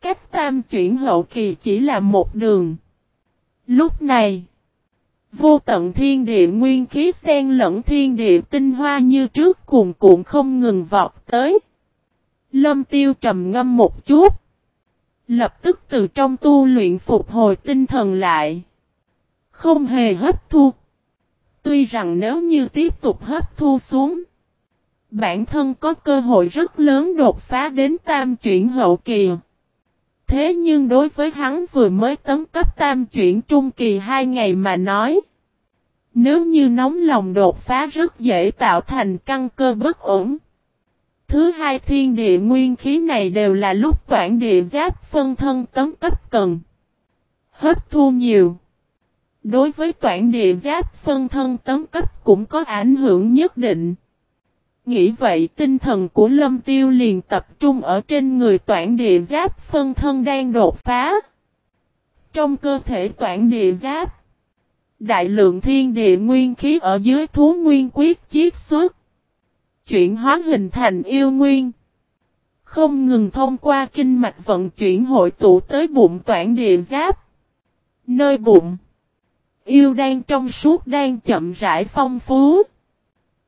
Cách tam chuyển hậu kỳ chỉ là một đường. Lúc này, vô tận thiên địa nguyên khí xen lẫn thiên địa tinh hoa như trước cuồn cuộn không ngừng vọt tới. Lâm tiêu trầm ngâm một chút. Lập tức từ trong tu luyện phục hồi tinh thần lại. Không hề hấp thu. Tuy rằng nếu như tiếp tục hấp thu xuống. Bản thân có cơ hội rất lớn đột phá đến tam chuyển hậu kỳ. Thế nhưng đối với hắn vừa mới tấn cấp tam chuyển trung kỳ hai ngày mà nói. Nếu như nóng lòng đột phá rất dễ tạo thành căn cơ bất ổn. Thứ hai, thiên địa nguyên khí này đều là lúc toản địa giáp phân thân tấn cấp cần. Hấp thu nhiều. Đối với toản địa giáp phân thân tấn cấp cũng có ảnh hưởng nhất định. Nghĩ vậy, tinh thần của lâm tiêu liền tập trung ở trên người toản địa giáp phân thân đang đột phá. Trong cơ thể toản địa giáp. Đại lượng thiên địa nguyên khí ở dưới thú nguyên quyết chiết xuất. Chuyển hóa hình thành yêu nguyên. Không ngừng thông qua kinh mạch vận chuyển hội tụ tới bụng toản địa giáp. Nơi bụng. Yêu đang trong suốt đang chậm rãi phong phú.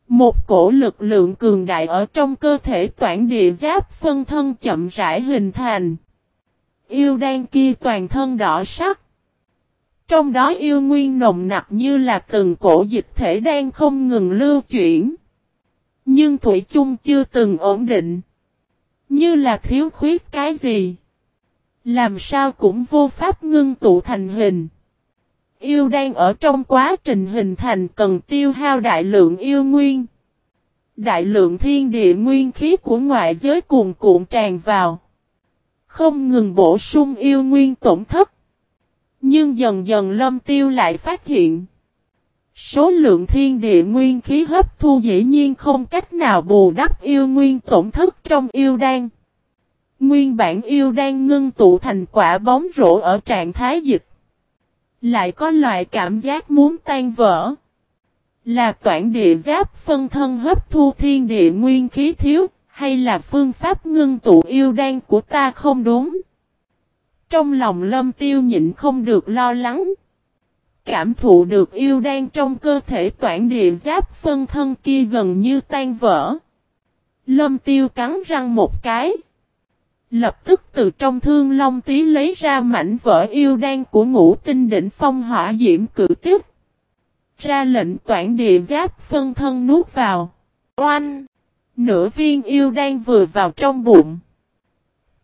Một cổ lực lượng cường đại ở trong cơ thể toản địa giáp phân thân chậm rãi hình thành. Yêu đan kia toàn thân đỏ sắc. Trong đó yêu nguyên nồng nặc như là từng cổ dịch thể đang không ngừng lưu chuyển. Nhưng Thủy chung chưa từng ổn định. Như là thiếu khuyết cái gì. Làm sao cũng vô pháp ngưng tụ thành hình. Yêu đang ở trong quá trình hình thành cần tiêu hao đại lượng yêu nguyên. Đại lượng thiên địa nguyên khí của ngoại giới cuồn cuộn tràn vào. Không ngừng bổ sung yêu nguyên tổn thất. Nhưng dần dần lâm tiêu lại phát hiện. Số lượng thiên địa nguyên khí hấp thu dĩ nhiên không cách nào bù đắp yêu nguyên tổn thất trong yêu đan. Nguyên bản yêu đan ngưng tụ thành quả bóng rổ ở trạng thái dịch. Lại có loại cảm giác muốn tan vỡ. Là toản địa giáp phân thân hấp thu thiên địa nguyên khí thiếu, hay là phương pháp ngưng tụ yêu đan của ta không đúng? Trong lòng lâm tiêu nhịn không được lo lắng. Cảm thụ được yêu đan trong cơ thể toản địa giáp phân thân kia gần như tan vỡ. Lâm tiêu cắn răng một cái. Lập tức từ trong thương long tí lấy ra mảnh vỡ yêu đan của ngũ tinh đỉnh phong hỏa diễm cử tiếp. Ra lệnh toản địa giáp phân thân nuốt vào. Oanh! Nửa viên yêu đan vừa vào trong bụng.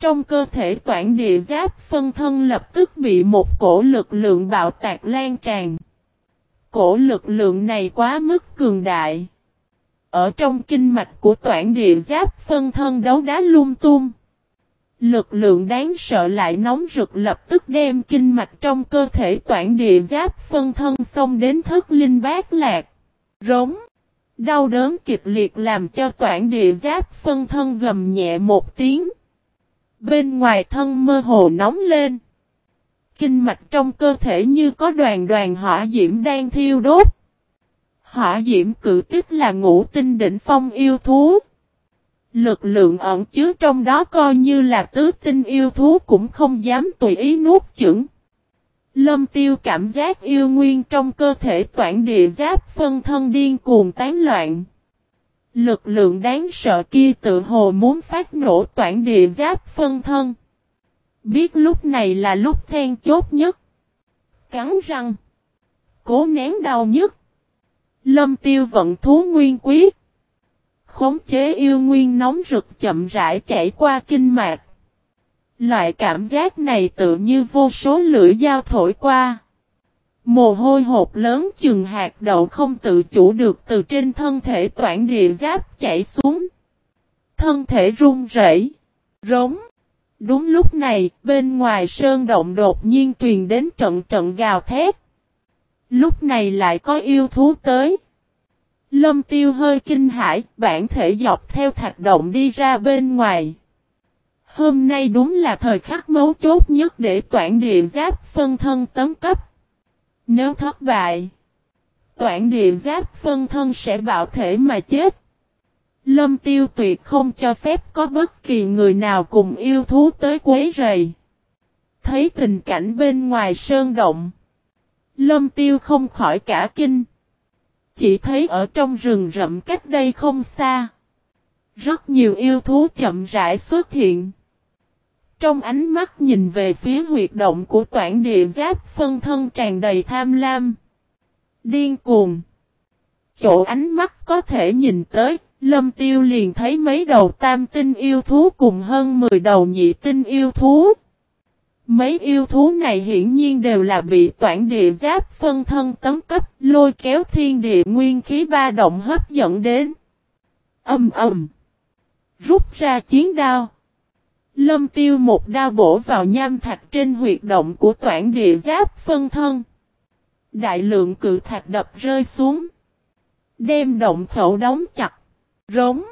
Trong cơ thể toản địa giáp phân thân lập tức bị một cổ lực lượng bạo tạc lan tràn. Cổ lực lượng này quá mức cường đại. Ở trong kinh mạch của toản địa giáp phân thân đấu đá lung tung. Lực lượng đáng sợ lại nóng rực lập tức đem kinh mạch trong cơ thể toản địa giáp phân thân xông đến thất linh bát lạc. Rống. Đau đớn kịch liệt làm cho toản địa giáp phân thân gầm nhẹ một tiếng. Bên ngoài thân mơ hồ nóng lên. Kinh mạch trong cơ thể như có đoàn đoàn hỏa diễm đang thiêu đốt. Hỏa diễm cự tích là ngũ tinh đỉnh phong yêu thú. Lực lượng ẩn chứa trong đó coi như là tứ tinh yêu thú cũng không dám tùy ý nuốt chửng. Lâm tiêu cảm giác yêu nguyên trong cơ thể toản địa giáp phân thân điên cuồng tán loạn. Lực lượng đáng sợ kia tự hồ muốn phát nổ toản địa giáp phân thân. Biết lúc này là lúc then chốt nhất. Cắn răng. Cố nén đau nhất. Lâm tiêu vận thú nguyên quyết. Khống chế yêu nguyên nóng rực chậm rãi chảy qua kinh mạch. Loại cảm giác này tự như vô số lưỡi dao thổi qua. Mồ hôi hột lớn chừng hạt đậu không tự chủ được từ trên thân thể toản địa giáp chảy xuống. Thân thể run rẩy, rống. Đúng lúc này, bên ngoài sơn động đột nhiên truyền đến trận trận gào thét. Lúc này lại có yêu thú tới. Lâm tiêu hơi kinh hãi, bản thể dọc theo thạch động đi ra bên ngoài. Hôm nay đúng là thời khắc mấu chốt nhất để toản địa giáp phân thân tấn cấp. Nếu thất bại, toản địa giáp phân thân sẽ bạo thể mà chết. Lâm tiêu tuyệt không cho phép có bất kỳ người nào cùng yêu thú tới quấy rầy. Thấy tình cảnh bên ngoài sơn động. Lâm tiêu không khỏi cả kinh. Chỉ thấy ở trong rừng rậm cách đây không xa. Rất nhiều yêu thú chậm rãi xuất hiện. Trong ánh mắt nhìn về phía huyệt động của toản địa giáp phân thân tràn đầy tham lam. Điên cuồng. Chỗ ánh mắt có thể nhìn tới, lâm tiêu liền thấy mấy đầu tam tinh yêu thú cùng hơn 10 đầu nhị tinh yêu thú. Mấy yêu thú này hiển nhiên đều là bị toản địa giáp phân thân tấn cấp lôi kéo thiên địa nguyên khí ba động hấp dẫn đến. Âm ầm. Rút ra chiến đao. Lâm tiêu một đao bổ vào nham thạch trên huyệt động của toản địa giáp phân thân. Đại lượng cự thạch đập rơi xuống. Đem động khẩu đóng chặt. Rống.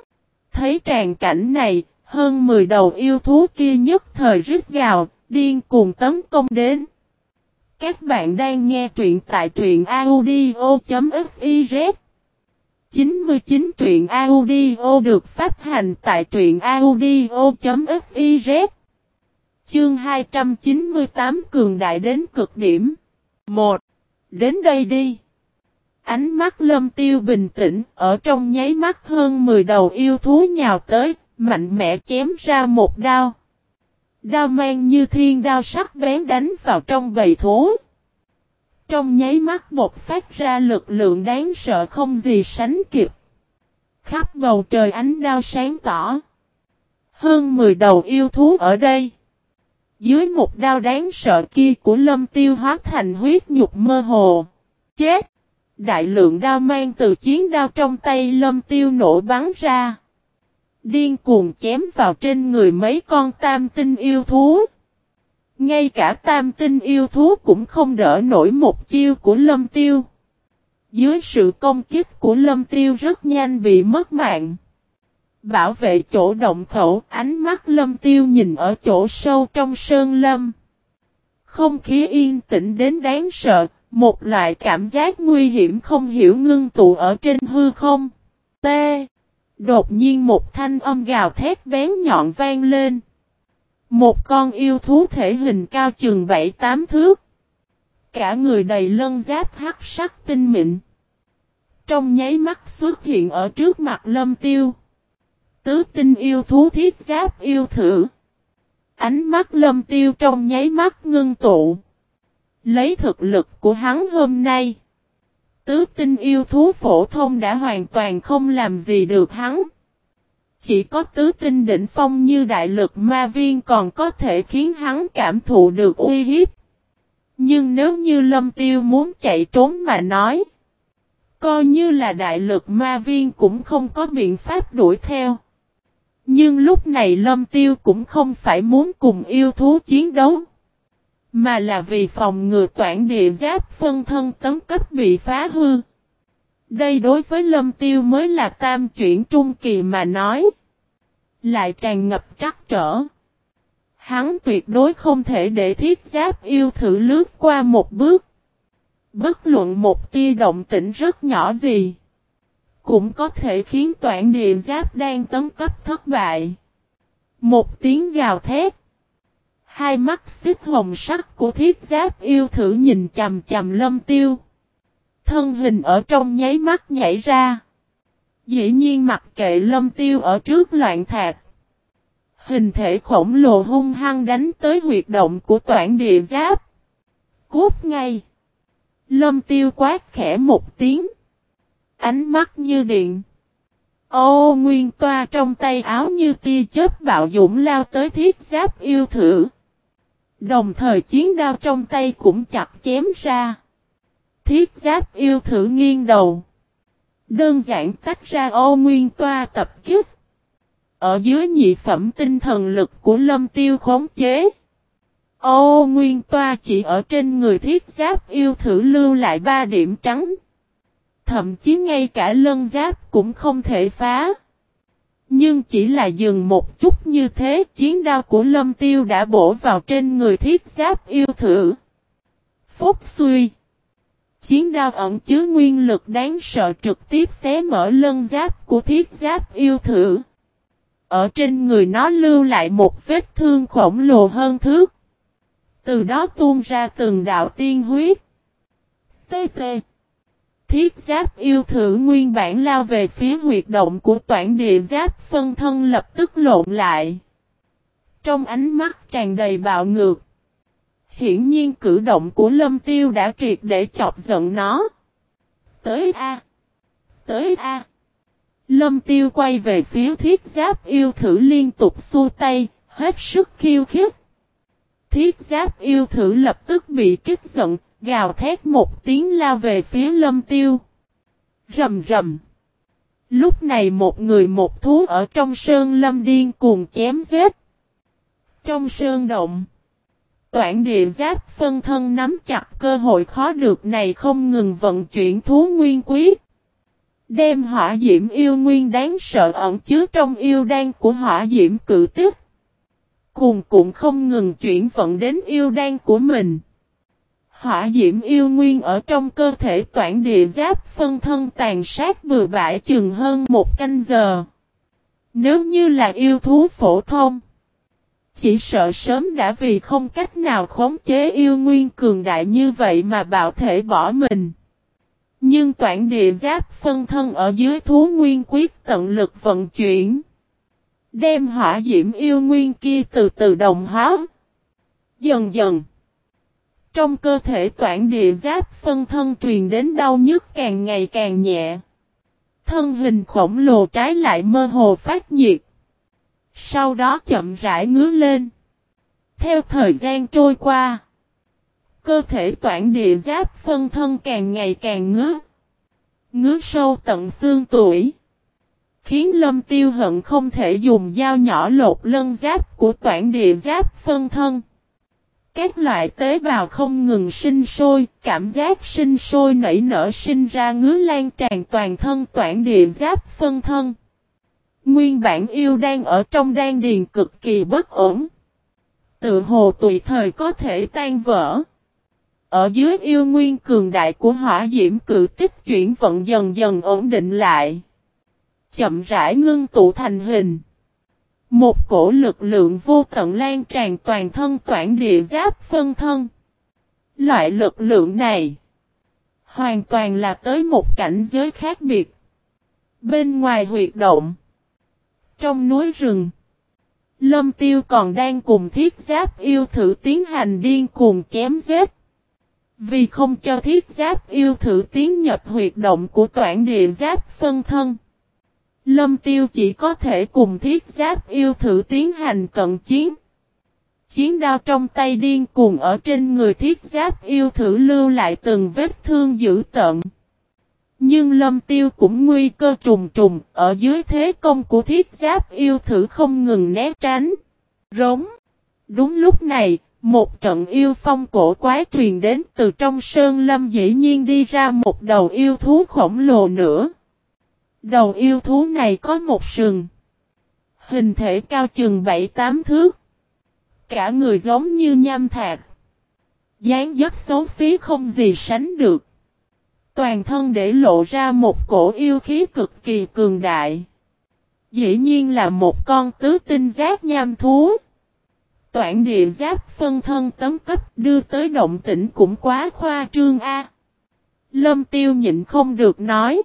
Thấy tràn cảnh này, hơn 10 đầu yêu thú kia nhất thời rít gào, điên cuồng tấn công đến. Các bạn đang nghe truyện tại truyện audio.fiz 99 truyện audio được phát hành tại truyện audio.fiz Chương 298 cường đại đến cực điểm 1. Đến đây đi Ánh mắt lâm tiêu bình tĩnh, Ở trong nháy mắt hơn 10 đầu yêu thú nhào tới, Mạnh mẽ chém ra một đao Đao mang như thiên đao sắc bén đánh vào trong bầy thú trong nháy mắt bột phát ra lực lượng đáng sợ không gì sánh kịp. Khắp bầu trời ánh đao sáng tỏ. Hơn 10 đầu yêu thú ở đây. Dưới một đao đáng sợ kia của lâm tiêu hóa thành huyết nhục mơ hồ. Chết! Đại lượng đao mang từ chiến đao trong tay lâm tiêu nổ bắn ra. Điên cuồng chém vào trên người mấy con tam tinh yêu thú. Ngay cả tam tinh yêu thú cũng không đỡ nổi một chiêu của lâm tiêu. Dưới sự công kích của lâm tiêu rất nhanh bị mất mạng. Bảo vệ chỗ động khẩu, ánh mắt lâm tiêu nhìn ở chỗ sâu trong sơn lâm. Không khí yên tĩnh đến đáng sợ, một loại cảm giác nguy hiểm không hiểu ngưng tụ ở trên hư không. T. Đột nhiên một thanh âm gào thét bén nhọn vang lên. Một con yêu thú thể hình cao chừng 7-8 thước. Cả người đầy lân giáp hắc sắc tinh mịn. Trong nháy mắt xuất hiện ở trước mặt lâm tiêu. Tứ tinh yêu thú thiết giáp yêu thử. Ánh mắt lâm tiêu trong nháy mắt ngưng tụ. Lấy thực lực của hắn hôm nay. Tứ tinh yêu thú phổ thông đã hoàn toàn không làm gì được hắn. Chỉ có tứ tinh đỉnh phong như đại lực ma viên còn có thể khiến hắn cảm thụ được uy hiếp. Nhưng nếu như lâm tiêu muốn chạy trốn mà nói. Coi như là đại lực ma viên cũng không có biện pháp đuổi theo. Nhưng lúc này lâm tiêu cũng không phải muốn cùng yêu thú chiến đấu. Mà là vì phòng ngừa toản địa giáp phân thân tấn cấp bị phá hư. Đây đối với lâm tiêu mới là tam chuyển trung kỳ mà nói. Lại tràn ngập trắc trở. Hắn tuyệt đối không thể để thiết giáp yêu thử lướt qua một bước. Bất luận một tia động tĩnh rất nhỏ gì. Cũng có thể khiến toản địa giáp đang tấn cấp thất bại. Một tiếng gào thét. Hai mắt xích hồng sắc của thiết giáp yêu thử nhìn chầm chầm lâm tiêu. Thân hình ở trong nháy mắt nhảy ra. Dĩ nhiên mặc kệ lâm tiêu ở trước loạn thạc. Hình thể khổng lồ hung hăng đánh tới huyệt động của toản địa giáp. Cút ngay. Lâm tiêu quát khẽ một tiếng. Ánh mắt như điện. Ô, Nguyên Toa trong tay áo như tia chớp bạo dũng lao tới thiết giáp yêu thử. Đồng thời chiến đao trong tay cũng chặt chém ra. Thiết giáp yêu thử nghiêng đầu. Đơn giản tách ra ô Nguyên Toa tập kích. Ở dưới nhị phẩm tinh thần lực của lâm tiêu khống chế. Ô Nguyên Toa chỉ ở trên người thiết giáp yêu thử lưu lại ba điểm trắng. Thậm chí ngay cả lân giáp cũng không thể phá. Nhưng chỉ là dừng một chút như thế, chiến đao của lâm tiêu đã bổ vào trên người thiết giáp yêu thử. Phúc suy. Chiến đao ẩn chứa nguyên lực đáng sợ trực tiếp xé mở lân giáp của thiết giáp yêu thử. Ở trên người nó lưu lại một vết thương khổng lồ hơn thước. Từ đó tuôn ra từng đạo tiên huyết. Tê tê. Thiết giáp yêu thử nguyên bản lao về phía huyệt động của toản địa giáp phân thân lập tức lộn lại. Trong ánh mắt tràn đầy bạo ngược. Hiển nhiên cử động của lâm tiêu đã triệt để chọc giận nó. Tới A. Tới A. Lâm tiêu quay về phía thiết giáp yêu thử liên tục xua tay, hết sức khiêu khích. Thiết giáp yêu thử lập tức bị kích giận, gào thét một tiếng lao về phía lâm tiêu. Rầm rầm. Lúc này một người một thú ở trong sơn lâm điên cuồng chém giết. Trong sơn động. Toản địa giáp phân thân nắm chặt cơ hội khó được này không ngừng vận chuyển thú nguyên quyết. Đem hỏa diễm yêu nguyên đáng sợ ẩn chứa trong yêu đan của hỏa diễm cự tức. Cùng cũng không ngừng chuyển vận đến yêu đan của mình. Hỏa diễm yêu nguyên ở trong cơ thể toản địa giáp phân thân tàn sát bừa bãi chừng hơn một canh giờ. Nếu như là yêu thú phổ thông. Chỉ sợ sớm đã vì không cách nào khống chế yêu nguyên cường đại như vậy mà bạo thể bỏ mình. Nhưng toản địa giáp phân thân ở dưới thú nguyên quyết tận lực vận chuyển. Đem hỏa diễm yêu nguyên kia từ từ đồng hóa. Dần dần. Trong cơ thể toản địa giáp phân thân truyền đến đau nhức càng ngày càng nhẹ. Thân hình khổng lồ trái lại mơ hồ phát nhiệt. Sau đó chậm rãi ngứa lên. Theo thời gian trôi qua. Cơ thể toản địa giáp phân thân càng ngày càng ngứa. Ngứa sâu tận xương tuổi. Khiến lâm tiêu hận không thể dùng dao nhỏ lột lân giáp của toản địa giáp phân thân. Các loại tế bào không ngừng sinh sôi, cảm giác sinh sôi nảy nở sinh ra ngứa lan tràn toàn thân toàn địa giáp phân thân. Nguyên bản yêu đang ở trong đan điền cực kỳ bất ổn. Tự hồ tùy thời có thể tan vỡ. Ở dưới yêu nguyên cường đại của hỏa diễm cự tích chuyển vận dần dần ổn định lại. Chậm rãi ngưng tụ thành hình. Một cổ lực lượng vô tận lan tràn toàn thân toản địa giáp phân thân. Loại lực lượng này hoàn toàn là tới một cảnh giới khác biệt. Bên ngoài huyệt động, trong núi rừng, Lâm Tiêu còn đang cùng thiết giáp yêu thử tiến hành điên cuồng chém giết. Vì không cho thiết giáp yêu thử tiến nhập huyệt động của toản địa giáp phân thân. Lâm tiêu chỉ có thể cùng thiết giáp yêu thử tiến hành cận chiến. Chiến đao trong tay điên cuồng ở trên người thiết giáp yêu thử lưu lại từng vết thương dữ tận. Nhưng lâm tiêu cũng nguy cơ trùng trùng, ở dưới thế công của thiết giáp yêu thử không ngừng né tránh. Rống. Đúng lúc này, một trận yêu phong cổ quái truyền đến từ trong sơn lâm dĩ nhiên đi ra một đầu yêu thú khổng lồ nữa. Đầu yêu thú này có một sừng. Hình thể cao chừng 7-8 thước. Cả người giống như nham thạch. dáng dấp xấu xí không gì sánh được. Toàn thân để lộ ra một cổ yêu khí cực kỳ cường đại. Dĩ nhiên là một con tứ tinh giác nham thú. Toản địa giáp phân thân tấm cấp đưa tới động tĩnh cũng quá khoa trương A. Lâm tiêu nhịn không được nói.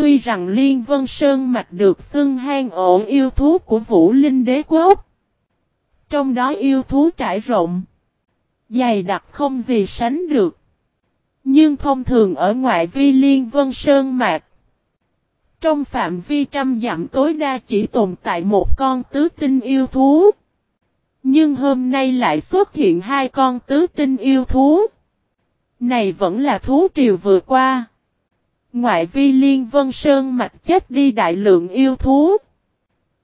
Tuy rằng Liên Vân Sơn mạch được xưng hang ổ yêu thú của Vũ Linh Đế Quốc. Trong đó yêu thú trải rộng. Dày đặc không gì sánh được. Nhưng thông thường ở ngoại vi Liên Vân Sơn mạch. Trong phạm vi trăm dặm tối đa chỉ tồn tại một con tứ tinh yêu thú. Nhưng hôm nay lại xuất hiện hai con tứ tinh yêu thú. Này vẫn là thú triều vừa qua. Ngoại vi liên vân sơn mạch chết đi đại lượng yêu thú.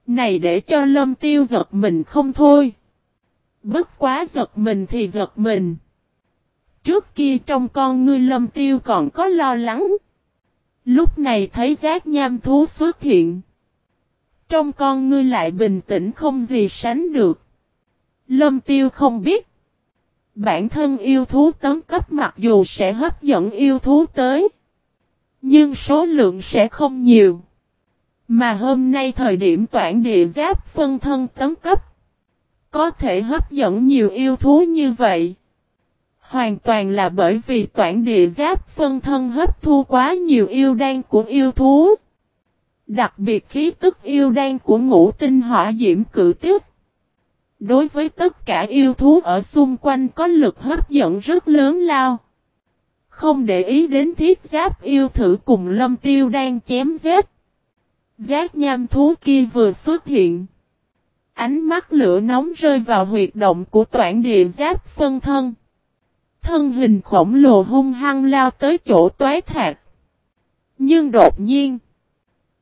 Này để cho lâm tiêu giật mình không thôi. Bất quá giật mình thì giật mình. Trước kia trong con ngươi lâm tiêu còn có lo lắng. Lúc này thấy giác nham thú xuất hiện. Trong con ngươi lại bình tĩnh không gì sánh được. Lâm tiêu không biết. Bản thân yêu thú tấn cấp mặc dù sẽ hấp dẫn yêu thú tới. Nhưng số lượng sẽ không nhiều. Mà hôm nay thời điểm toản địa giáp phân thân tấn cấp. Có thể hấp dẫn nhiều yêu thú như vậy. Hoàn toàn là bởi vì toản địa giáp phân thân hấp thu quá nhiều yêu đan của yêu thú. Đặc biệt khí tức yêu đan của ngũ tinh hỏa diễm cử tiếp. Đối với tất cả yêu thú ở xung quanh có lực hấp dẫn rất lớn lao. Không để ý đến thiết giáp yêu thử cùng lâm tiêu đang chém giết. Giác nham thú kia vừa xuất hiện. Ánh mắt lửa nóng rơi vào huyệt động của toản địa giáp phân thân. Thân hình khổng lồ hung hăng lao tới chỗ toái thạc. Nhưng đột nhiên.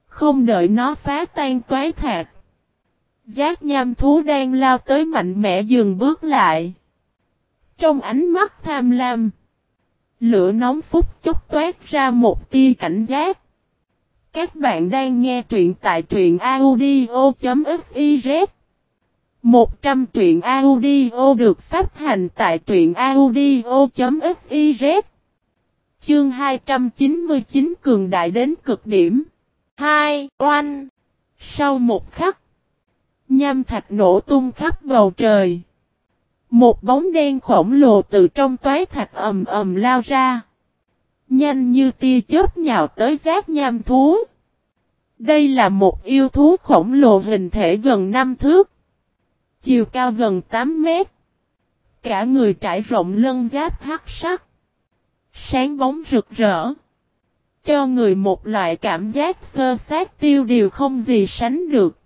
Không đợi nó phá tan toái thạc. Giác nham thú đang lao tới mạnh mẽ dừng bước lại. Trong ánh mắt tham lam. Lửa nóng phút chốc toát ra một tia cảnh giác. Các bạn đang nghe truyện tại truyện audio.fiz 100 truyện audio được phát hành tại truyện audio.fiz Chương 299 cường đại đến cực điểm 2. Oanh Sau một khắc, Nham thạch nổ tung khắp bầu trời một bóng đen khổng lồ từ trong toái thạch ầm ầm lao ra Nhanh như tia chớp nhào tới giác nham thú Đây là một yêu thú khổng lồ hình thể gần 5 thước chiều cao gần 8 mét. Cả người trải rộng lân giáp hắc sắc. Sáng bóng rực rỡ. Cho người một loại cảm giác sơ sát tiêu điều không gì sánh được.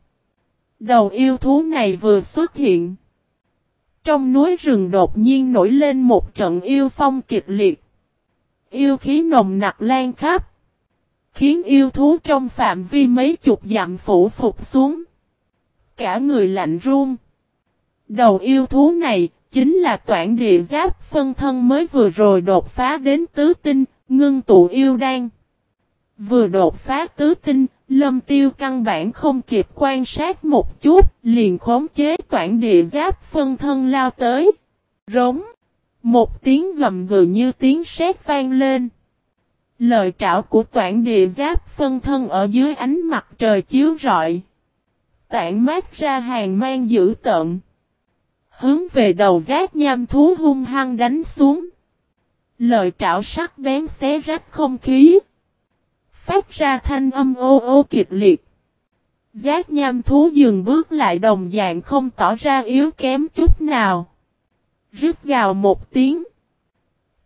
Đầu yêu thú này vừa xuất hiện. Trong núi rừng đột nhiên nổi lên một trận yêu phong kịch liệt. Yêu khí nồng nặc lan khắp. Khiến yêu thú trong phạm vi mấy chục dặm phủ phục xuống. Cả người lạnh run. Đầu yêu thú này, chính là toản địa giáp phân thân mới vừa rồi đột phá đến tứ tinh, ngưng tụ yêu đan. Vừa đột phá tứ tinh, lâm tiêu căn bản không kịp quan sát một chút, liền khống chế toản địa giáp phân thân lao tới. Rống. Một tiếng gầm gừ như tiếng sét vang lên. Lời trảo của toản địa giáp phân thân ở dưới ánh mặt trời chiếu rọi. Tản mát ra hàng mang dữ tận. Hướng về đầu giác nham thú hung hăng đánh xuống. Lời trảo sắc bén xé rách không khí. Phát ra thanh âm ô ô kịch liệt. Giác nham thú dừng bước lại đồng dạng không tỏ ra yếu kém chút nào. Rứt gào một tiếng.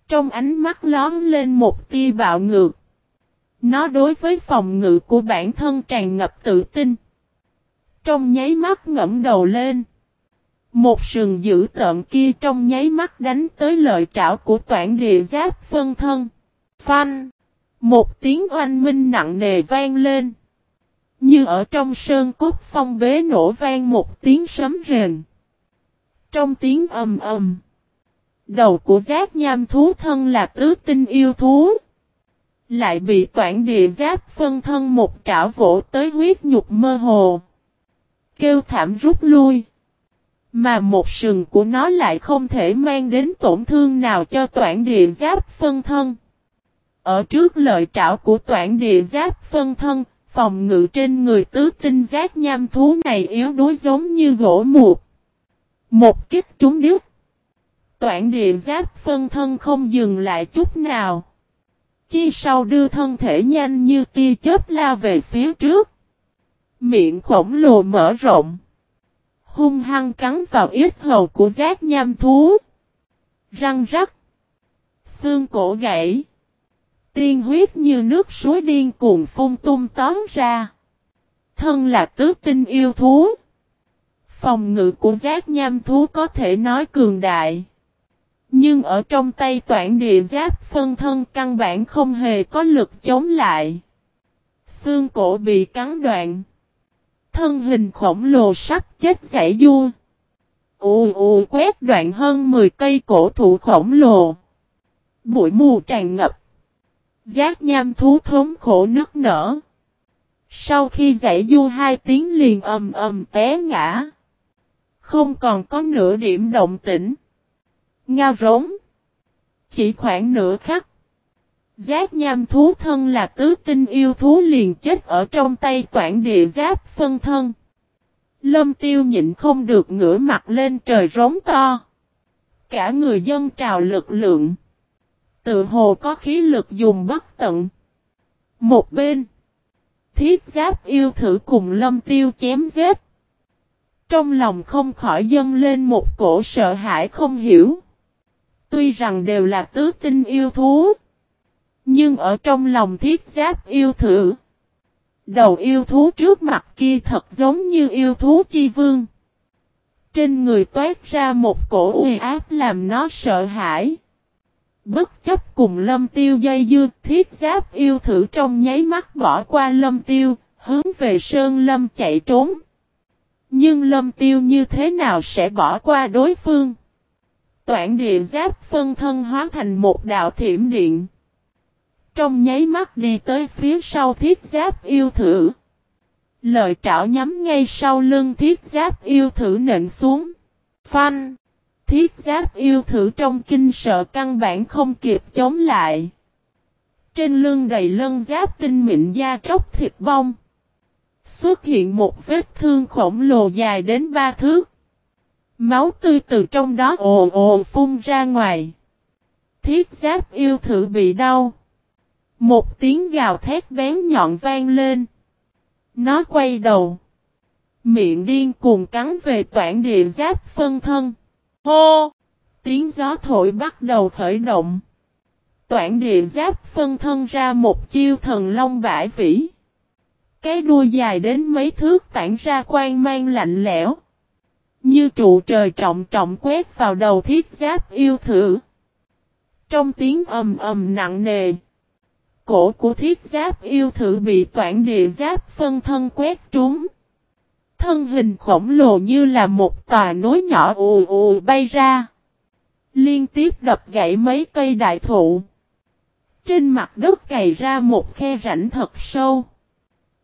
Trong ánh mắt lón lên một tia bạo ngược. Nó đối với phòng ngự của bản thân tràn ngập tự tin. Trong nháy mắt ngẫm đầu lên. Một sừng dữ tợn kia trong nháy mắt đánh tới lợi trảo của toản địa giáp phân thân. Phanh! Một tiếng oanh minh nặng nề vang lên. Như ở trong sơn cốt phong bế nổ vang một tiếng sấm rền. Trong tiếng ầm ầm. Đầu của giác nham thú thân là tứ tinh yêu thú. Lại bị toản địa giáp phân thân một trảo vỗ tới huyết nhục mơ hồ. Kêu thảm rút lui. Mà một sừng của nó lại không thể mang đến tổn thương nào cho toản địa giáp phân thân. Ở trước lợi trảo của toản địa giáp phân thân, phòng ngự trên người tứ tinh giác nham thú này yếu đuối giống như gỗ mục. Một kích trúng đứt. Toản địa giáp phân thân không dừng lại chút nào. Chi sau đưa thân thể nhanh như tia chớp lao về phía trước. Miệng khổng lồ mở rộng hung hăng cắn vào ít hầu của giác nham thú. Răng rắc. Xương cổ gãy. Tiên huyết như nước suối điên cuồng phun tung tóm ra. Thân là tứ tinh yêu thú. Phòng ngự của giác nham thú có thể nói cường đại. Nhưng ở trong tay toản địa giáp phân thân căn bản không hề có lực chống lại. Xương cổ bị cắn đoạn. Thân hình khổng lồ sắp chết giải vua. Ú ù quét đoạn hơn 10 cây cổ thụ khổng lồ. Bụi mù tràn ngập. Giác nham thú thống khổ nức nở. Sau khi giải du hai tiếng liền ầm ầm té ngã. Không còn có nửa điểm động tĩnh. Ngao rống. Chỉ khoảng nửa khắc. Giác nham thú thân là tứ tinh yêu thú liền chết ở trong tay toản địa giáp phân thân. Lâm tiêu nhịn không được ngửa mặt lên trời rống to. Cả người dân trào lực lượng. Tự hồ có khí lực dùng bất tận. Một bên. Thiết giáp yêu thử cùng lâm tiêu chém giết. Trong lòng không khỏi dâng lên một cổ sợ hãi không hiểu. Tuy rằng đều là tứ tinh yêu thú. Nhưng ở trong lòng thiết giáp yêu thử. Đầu yêu thú trước mặt kia thật giống như yêu thú chi vương. Trên người toát ra một cổ uy áp làm nó sợ hãi. Bất chấp cùng lâm tiêu dây dưa, thiết giáp yêu thử trong nháy mắt bỏ qua lâm tiêu, hướng về sơn lâm chạy trốn. Nhưng lâm tiêu như thế nào sẽ bỏ qua đối phương? Toản địa giáp phân thân hóa thành một đạo thiểm điện. Trong nháy mắt đi tới phía sau thiết giáp yêu thử. Lợi trảo nhắm ngay sau lưng thiết giáp yêu thử nện xuống. Phanh! Thiết giáp yêu thử trong kinh sợ căn bản không kịp chống lại. Trên lưng đầy lân giáp tinh mịn da tróc thịt bong. Xuất hiện một vết thương khổng lồ dài đến ba thước. Máu tươi từ trong đó ồ ồ phun ra ngoài. Thiết giáp yêu thử bị đau. Một tiếng gào thét bén nhọn vang lên. Nó quay đầu. Miệng điên cuồng cắn về toản địa giáp phân thân. Hô! Tiếng gió thổi bắt đầu khởi động. Toản địa giáp phân thân ra một chiêu thần long bãi vĩ. Cái đuôi dài đến mấy thước tản ra quang mang lạnh lẽo. Như trụ trời trọng trọng quét vào đầu thiết giáp yêu thử. Trong tiếng ầm ầm nặng nề. Cổ của thiết giáp yêu thử bị toản địa giáp phân thân quét trúng. Thân hình khổng lồ như là một tòa núi nhỏ ù ù bay ra. Liên tiếp đập gãy mấy cây đại thụ. Trên mặt đất cày ra một khe rãnh thật sâu.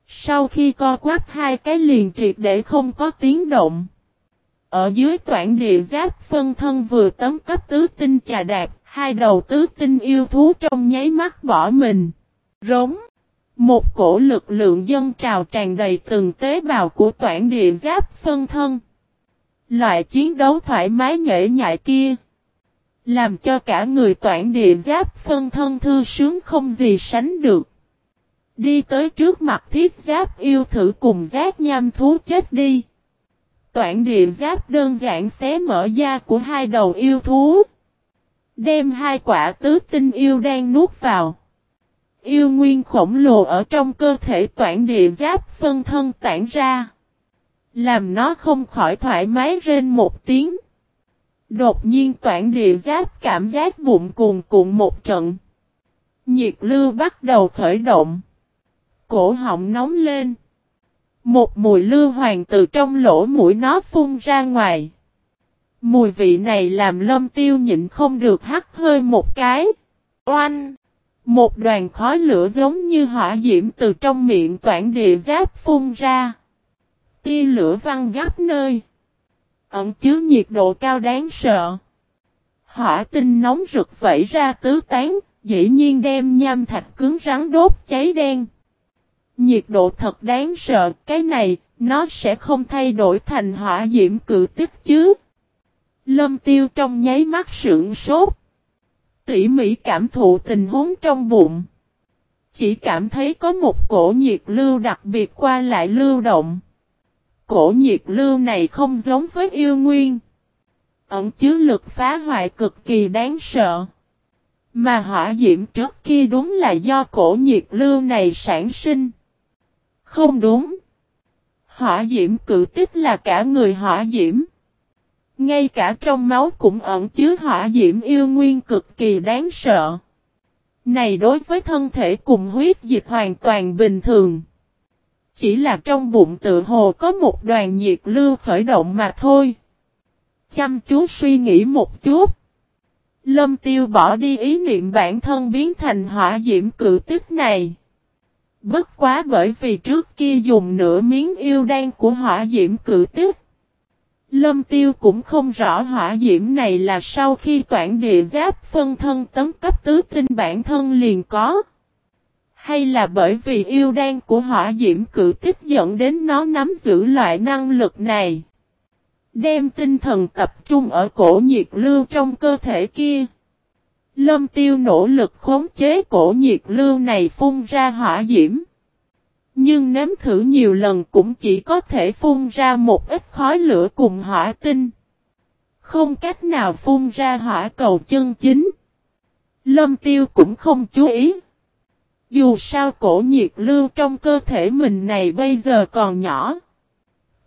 Sau khi co quắp hai cái liền triệt để không có tiếng động. Ở dưới toản địa giáp phân thân vừa tấm cấp tứ tinh trà đạp, hai đầu tứ tinh yêu thú trong nháy mắt bỏ mình. Rống. Một cổ lực lượng dân trào tràn đầy từng tế bào của toản địa giáp phân thân. Loại chiến đấu thoải mái nhễ nhại kia. Làm cho cả người toản địa giáp phân thân thư sướng không gì sánh được. Đi tới trước mặt thiết giáp yêu thử cùng giác nham thú chết đi. Toản địa giáp đơn giản xé mở da của hai đầu yêu thú. Đem hai quả tứ tinh yêu đang nuốt vào. Yêu nguyên khổng lồ ở trong cơ thể toản địa giáp phân thân tản ra. Làm nó không khỏi thoải mái rên một tiếng. Đột nhiên toản địa giáp cảm giác bụng cuồn cuộn một trận. Nhiệt lưu bắt đầu khởi động. Cổ họng nóng lên. Một mùi lưu hoàng từ trong lỗ mũi nó phun ra ngoài. Mùi vị này làm lâm tiêu nhịn không được hắt hơi một cái. Oanh! Một đoàn khói lửa giống như hỏa diễm từ trong miệng toản địa giáp phun ra. Tia lửa văng gấp nơi. Ẩn chứa nhiệt độ cao đáng sợ. Hỏa tinh nóng rực vẫy ra tứ tán, dĩ nhiên đem nham thạch cứng rắn đốt cháy đen. Nhiệt độ thật đáng sợ, cái này, nó sẽ không thay đổi thành hỏa diễm cự tích chứ. Lâm tiêu trong nháy mắt sưởng sốt tỉ mỉ cảm thụ tình huống trong bụng. Chỉ cảm thấy có một cổ nhiệt lưu đặc biệt qua lại lưu động. Cổ nhiệt lưu này không giống với yêu nguyên. Ẩn chứa lực phá hoại cực kỳ đáng sợ. Mà hỏa diễm trước kia đúng là do cổ nhiệt lưu này sản sinh. Không đúng. Hỏa diễm cự tích là cả người hỏa diễm. Ngay cả trong máu cũng ẩn chứa hỏa diễm yêu nguyên cực kỳ đáng sợ. Này đối với thân thể cùng huyết dịch hoàn toàn bình thường. Chỉ là trong bụng tự hồ có một đoàn nhiệt lưu khởi động mà thôi. Chăm chú suy nghĩ một chút. Lâm tiêu bỏ đi ý niệm bản thân biến thành hỏa diễm cự tức này. Bất quá bởi vì trước kia dùng nửa miếng yêu đan của hỏa diễm cự tức. Lâm tiêu cũng không rõ hỏa diễm này là sau khi toản địa giáp phân thân tấm cấp tứ tinh bản thân liền có. Hay là bởi vì yêu đan của hỏa diễm cử tiếp dẫn đến nó nắm giữ loại năng lực này. Đem tinh thần tập trung ở cổ nhiệt lưu trong cơ thể kia. Lâm tiêu nỗ lực khống chế cổ nhiệt lưu này phun ra hỏa diễm. Nhưng nếm thử nhiều lần cũng chỉ có thể phun ra một ít khói lửa cùng hỏa tinh. Không cách nào phun ra hỏa cầu chân chính. Lâm tiêu cũng không chú ý. Dù sao cổ nhiệt lưu trong cơ thể mình này bây giờ còn nhỏ.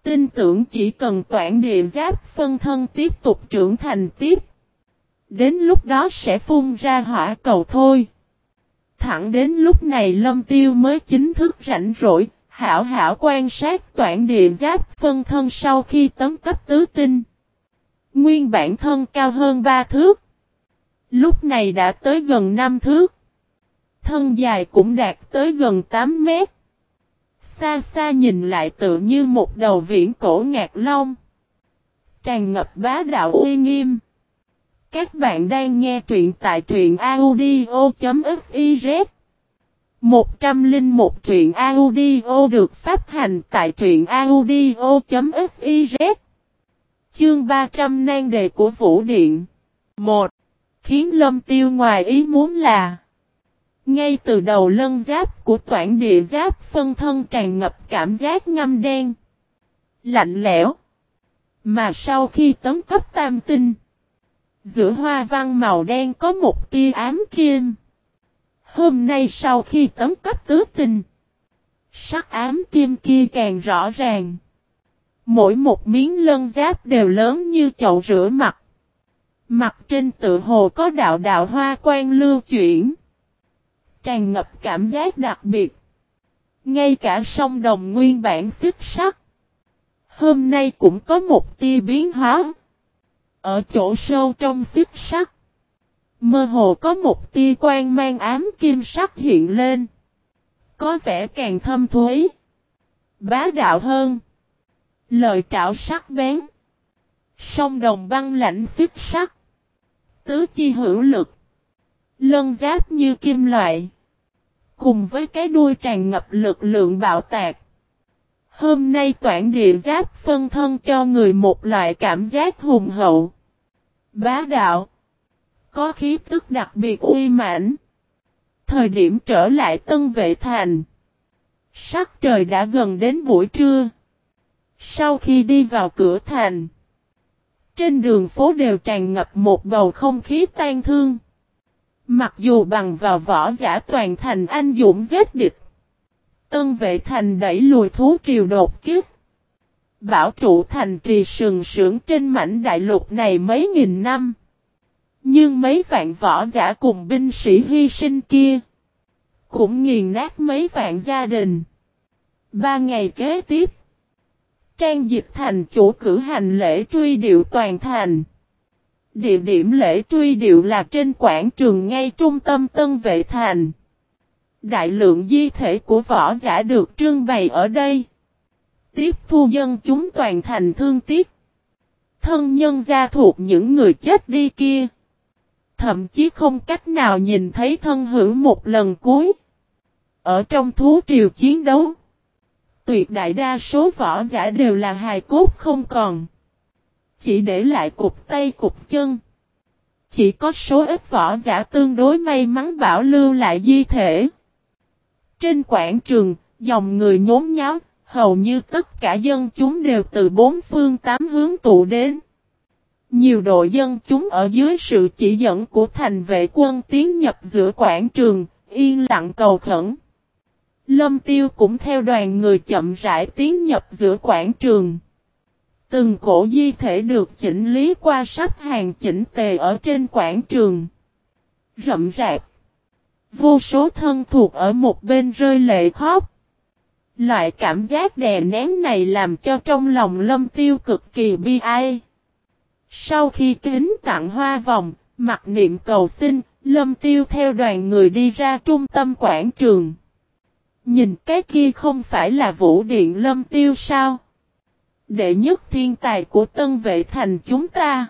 Tin tưởng chỉ cần toản địa giáp phân thân tiếp tục trưởng thành tiếp. Đến lúc đó sẽ phun ra hỏa cầu thôi. Thẳng đến lúc này lâm tiêu mới chính thức rảnh rỗi, hảo hảo quan sát toàn địa giáp phân thân sau khi tấm cấp tứ tinh. Nguyên bản thân cao hơn 3 thước. Lúc này đã tới gần 5 thước. Thân dài cũng đạt tới gần 8 mét. Xa xa nhìn lại tự như một đầu viễn cổ ngạc long. Tràn ngập bá đạo uy nghiêm. Các bạn đang nghe truyện tại truyện audio.fiz 101 truyện audio được phát hành tại truyện audio.fiz Chương 300 nan đề của Vũ Điện. 1. Khiến Lâm Tiêu ngoài ý muốn là, Ngay từ đầu lân giáp của toản địa giáp phân thân tràn ngập cảm giác ngâm đen, Lạnh lẽo. Mà sau khi tấn cấp tam tinh Giữa hoa văn màu đen có một tia ám kim. Hôm nay sau khi tấm cấp tứ tinh, sắc ám kim kia càng rõ ràng. Mỗi một miếng lân giáp đều lớn như chậu rửa mặt. Mặt trên tự hồ có đạo đạo hoa quan lưu chuyển. Tràn ngập cảm giác đặc biệt. Ngay cả sông đồng nguyên bản xích sắc. Hôm nay cũng có một tia biến hóa. Ở chỗ sâu trong xích sắc. Mơ hồ có một tia quan mang ám kim sắc hiện lên. Có vẻ càng thâm thuế. Bá đạo hơn. Lời trảo sắc bén. Sông đồng băng lạnh xích sắc. Tứ chi hữu lực. Lân giáp như kim loại. Cùng với cái đuôi tràn ngập lực lượng bạo tạc. Hôm nay toản địa giáp phân thân cho người một loại cảm giác hùng hậu. Bá đạo. Có khí tức đặc biệt uy mãnh. Thời điểm trở lại tân vệ thành. Sắc trời đã gần đến buổi trưa. Sau khi đi vào cửa thành. Trên đường phố đều tràn ngập một bầu không khí tan thương. Mặc dù bằng vào võ giả toàn thành anh dũng giết địch. Tân vệ thành đẩy lùi thú kiều đột kiếp. Bảo trụ thành trì sừng sững trên mảnh đại lục này mấy nghìn năm. Nhưng mấy vạn võ giả cùng binh sĩ hy sinh kia. Cũng nghiền nát mấy vạn gia đình. Ba ngày kế tiếp. Trang dịch thành chủ cử hành lễ truy điệu toàn thành. Địa điểm lễ truy điệu là trên quảng trường ngay trung tâm Tân Vệ Thành. Đại lượng di thể của võ giả được trưng bày ở đây. Tiếp thu dân chúng toàn thành thương tiếc. Thân nhân gia thuộc những người chết đi kia. Thậm chí không cách nào nhìn thấy thân hữu một lần cuối. Ở trong thú triều chiến đấu. Tuyệt đại đa số võ giả đều là hài cốt không còn. Chỉ để lại cục tay cục chân. Chỉ có số ít võ giả tương đối may mắn bảo lưu lại di thể. Trên quảng trường, dòng người nhốn nháo, hầu như tất cả dân chúng đều từ bốn phương tám hướng tụ đến. Nhiều đội dân chúng ở dưới sự chỉ dẫn của thành vệ quân tiến nhập giữa quảng trường, yên lặng cầu khẩn. Lâm Tiêu cũng theo đoàn người chậm rãi tiến nhập giữa quảng trường. Từng cổ di thể được chỉnh lý qua sắp hàng chỉnh tề ở trên quảng trường. Rậm rạp. Vô số thân thuộc ở một bên rơi lệ khóc. Loại cảm giác đè nén này làm cho trong lòng lâm tiêu cực kỳ bi ai. Sau khi kính tặng hoa vòng, mặc niệm cầu xin, lâm tiêu theo đoàn người đi ra trung tâm quảng trường. Nhìn cái kia không phải là vũ điện lâm tiêu sao? Đệ nhất thiên tài của tân vệ thành chúng ta.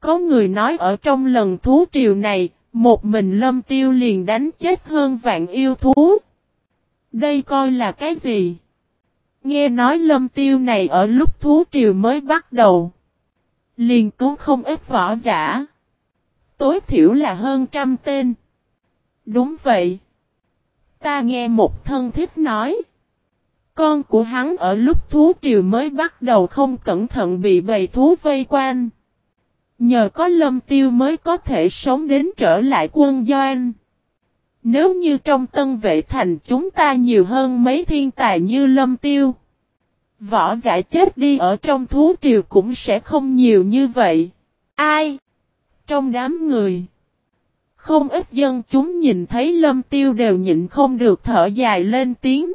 Có người nói ở trong lần thú triều này, một mình lâm tiêu liền đánh chết hơn vạn yêu thú. Đây coi là cái gì? Nghe nói lâm tiêu này ở lúc thú triều mới bắt đầu. Liền cứu không ít võ giả. Tối thiểu là hơn trăm tên. Đúng vậy. Ta nghe một thân thích nói. Con của hắn ở lúc thú triều mới bắt đầu không cẩn thận bị bầy thú vây quanh. Nhờ có lâm tiêu mới có thể sống đến trở lại quân doanh. Nếu như trong tân vệ thành chúng ta nhiều hơn mấy thiên tài như lâm tiêu. Võ giả chết đi ở trong thú triều cũng sẽ không nhiều như vậy. Ai? Trong đám người. Không ít dân chúng nhìn thấy lâm tiêu đều nhịn không được thở dài lên tiếng.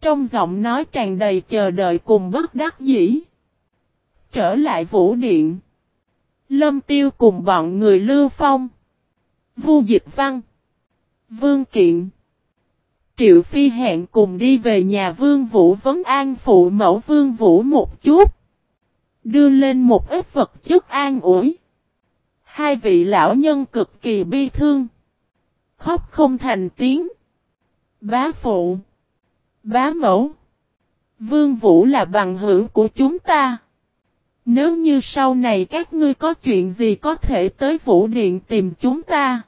Trong giọng nói tràn đầy chờ đợi cùng bất đắc dĩ. Trở lại vũ điện. Lâm tiêu cùng bọn người lưu phong. Vu dịch văn. Vương kiện. Triệu Phi hẹn cùng đi về nhà Vương Vũ vấn an phụ mẫu Vương Vũ một chút. Đưa lên một ít vật chất an ủi. Hai vị lão nhân cực kỳ bi thương. Khóc không thành tiếng. Bá phụ. Bá mẫu. Vương Vũ là bằng hữu của chúng ta. Nếu như sau này các ngươi có chuyện gì có thể tới Vũ Điện tìm chúng ta.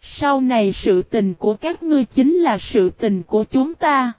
Sau này sự tình của các ngươi chính là sự tình của chúng ta.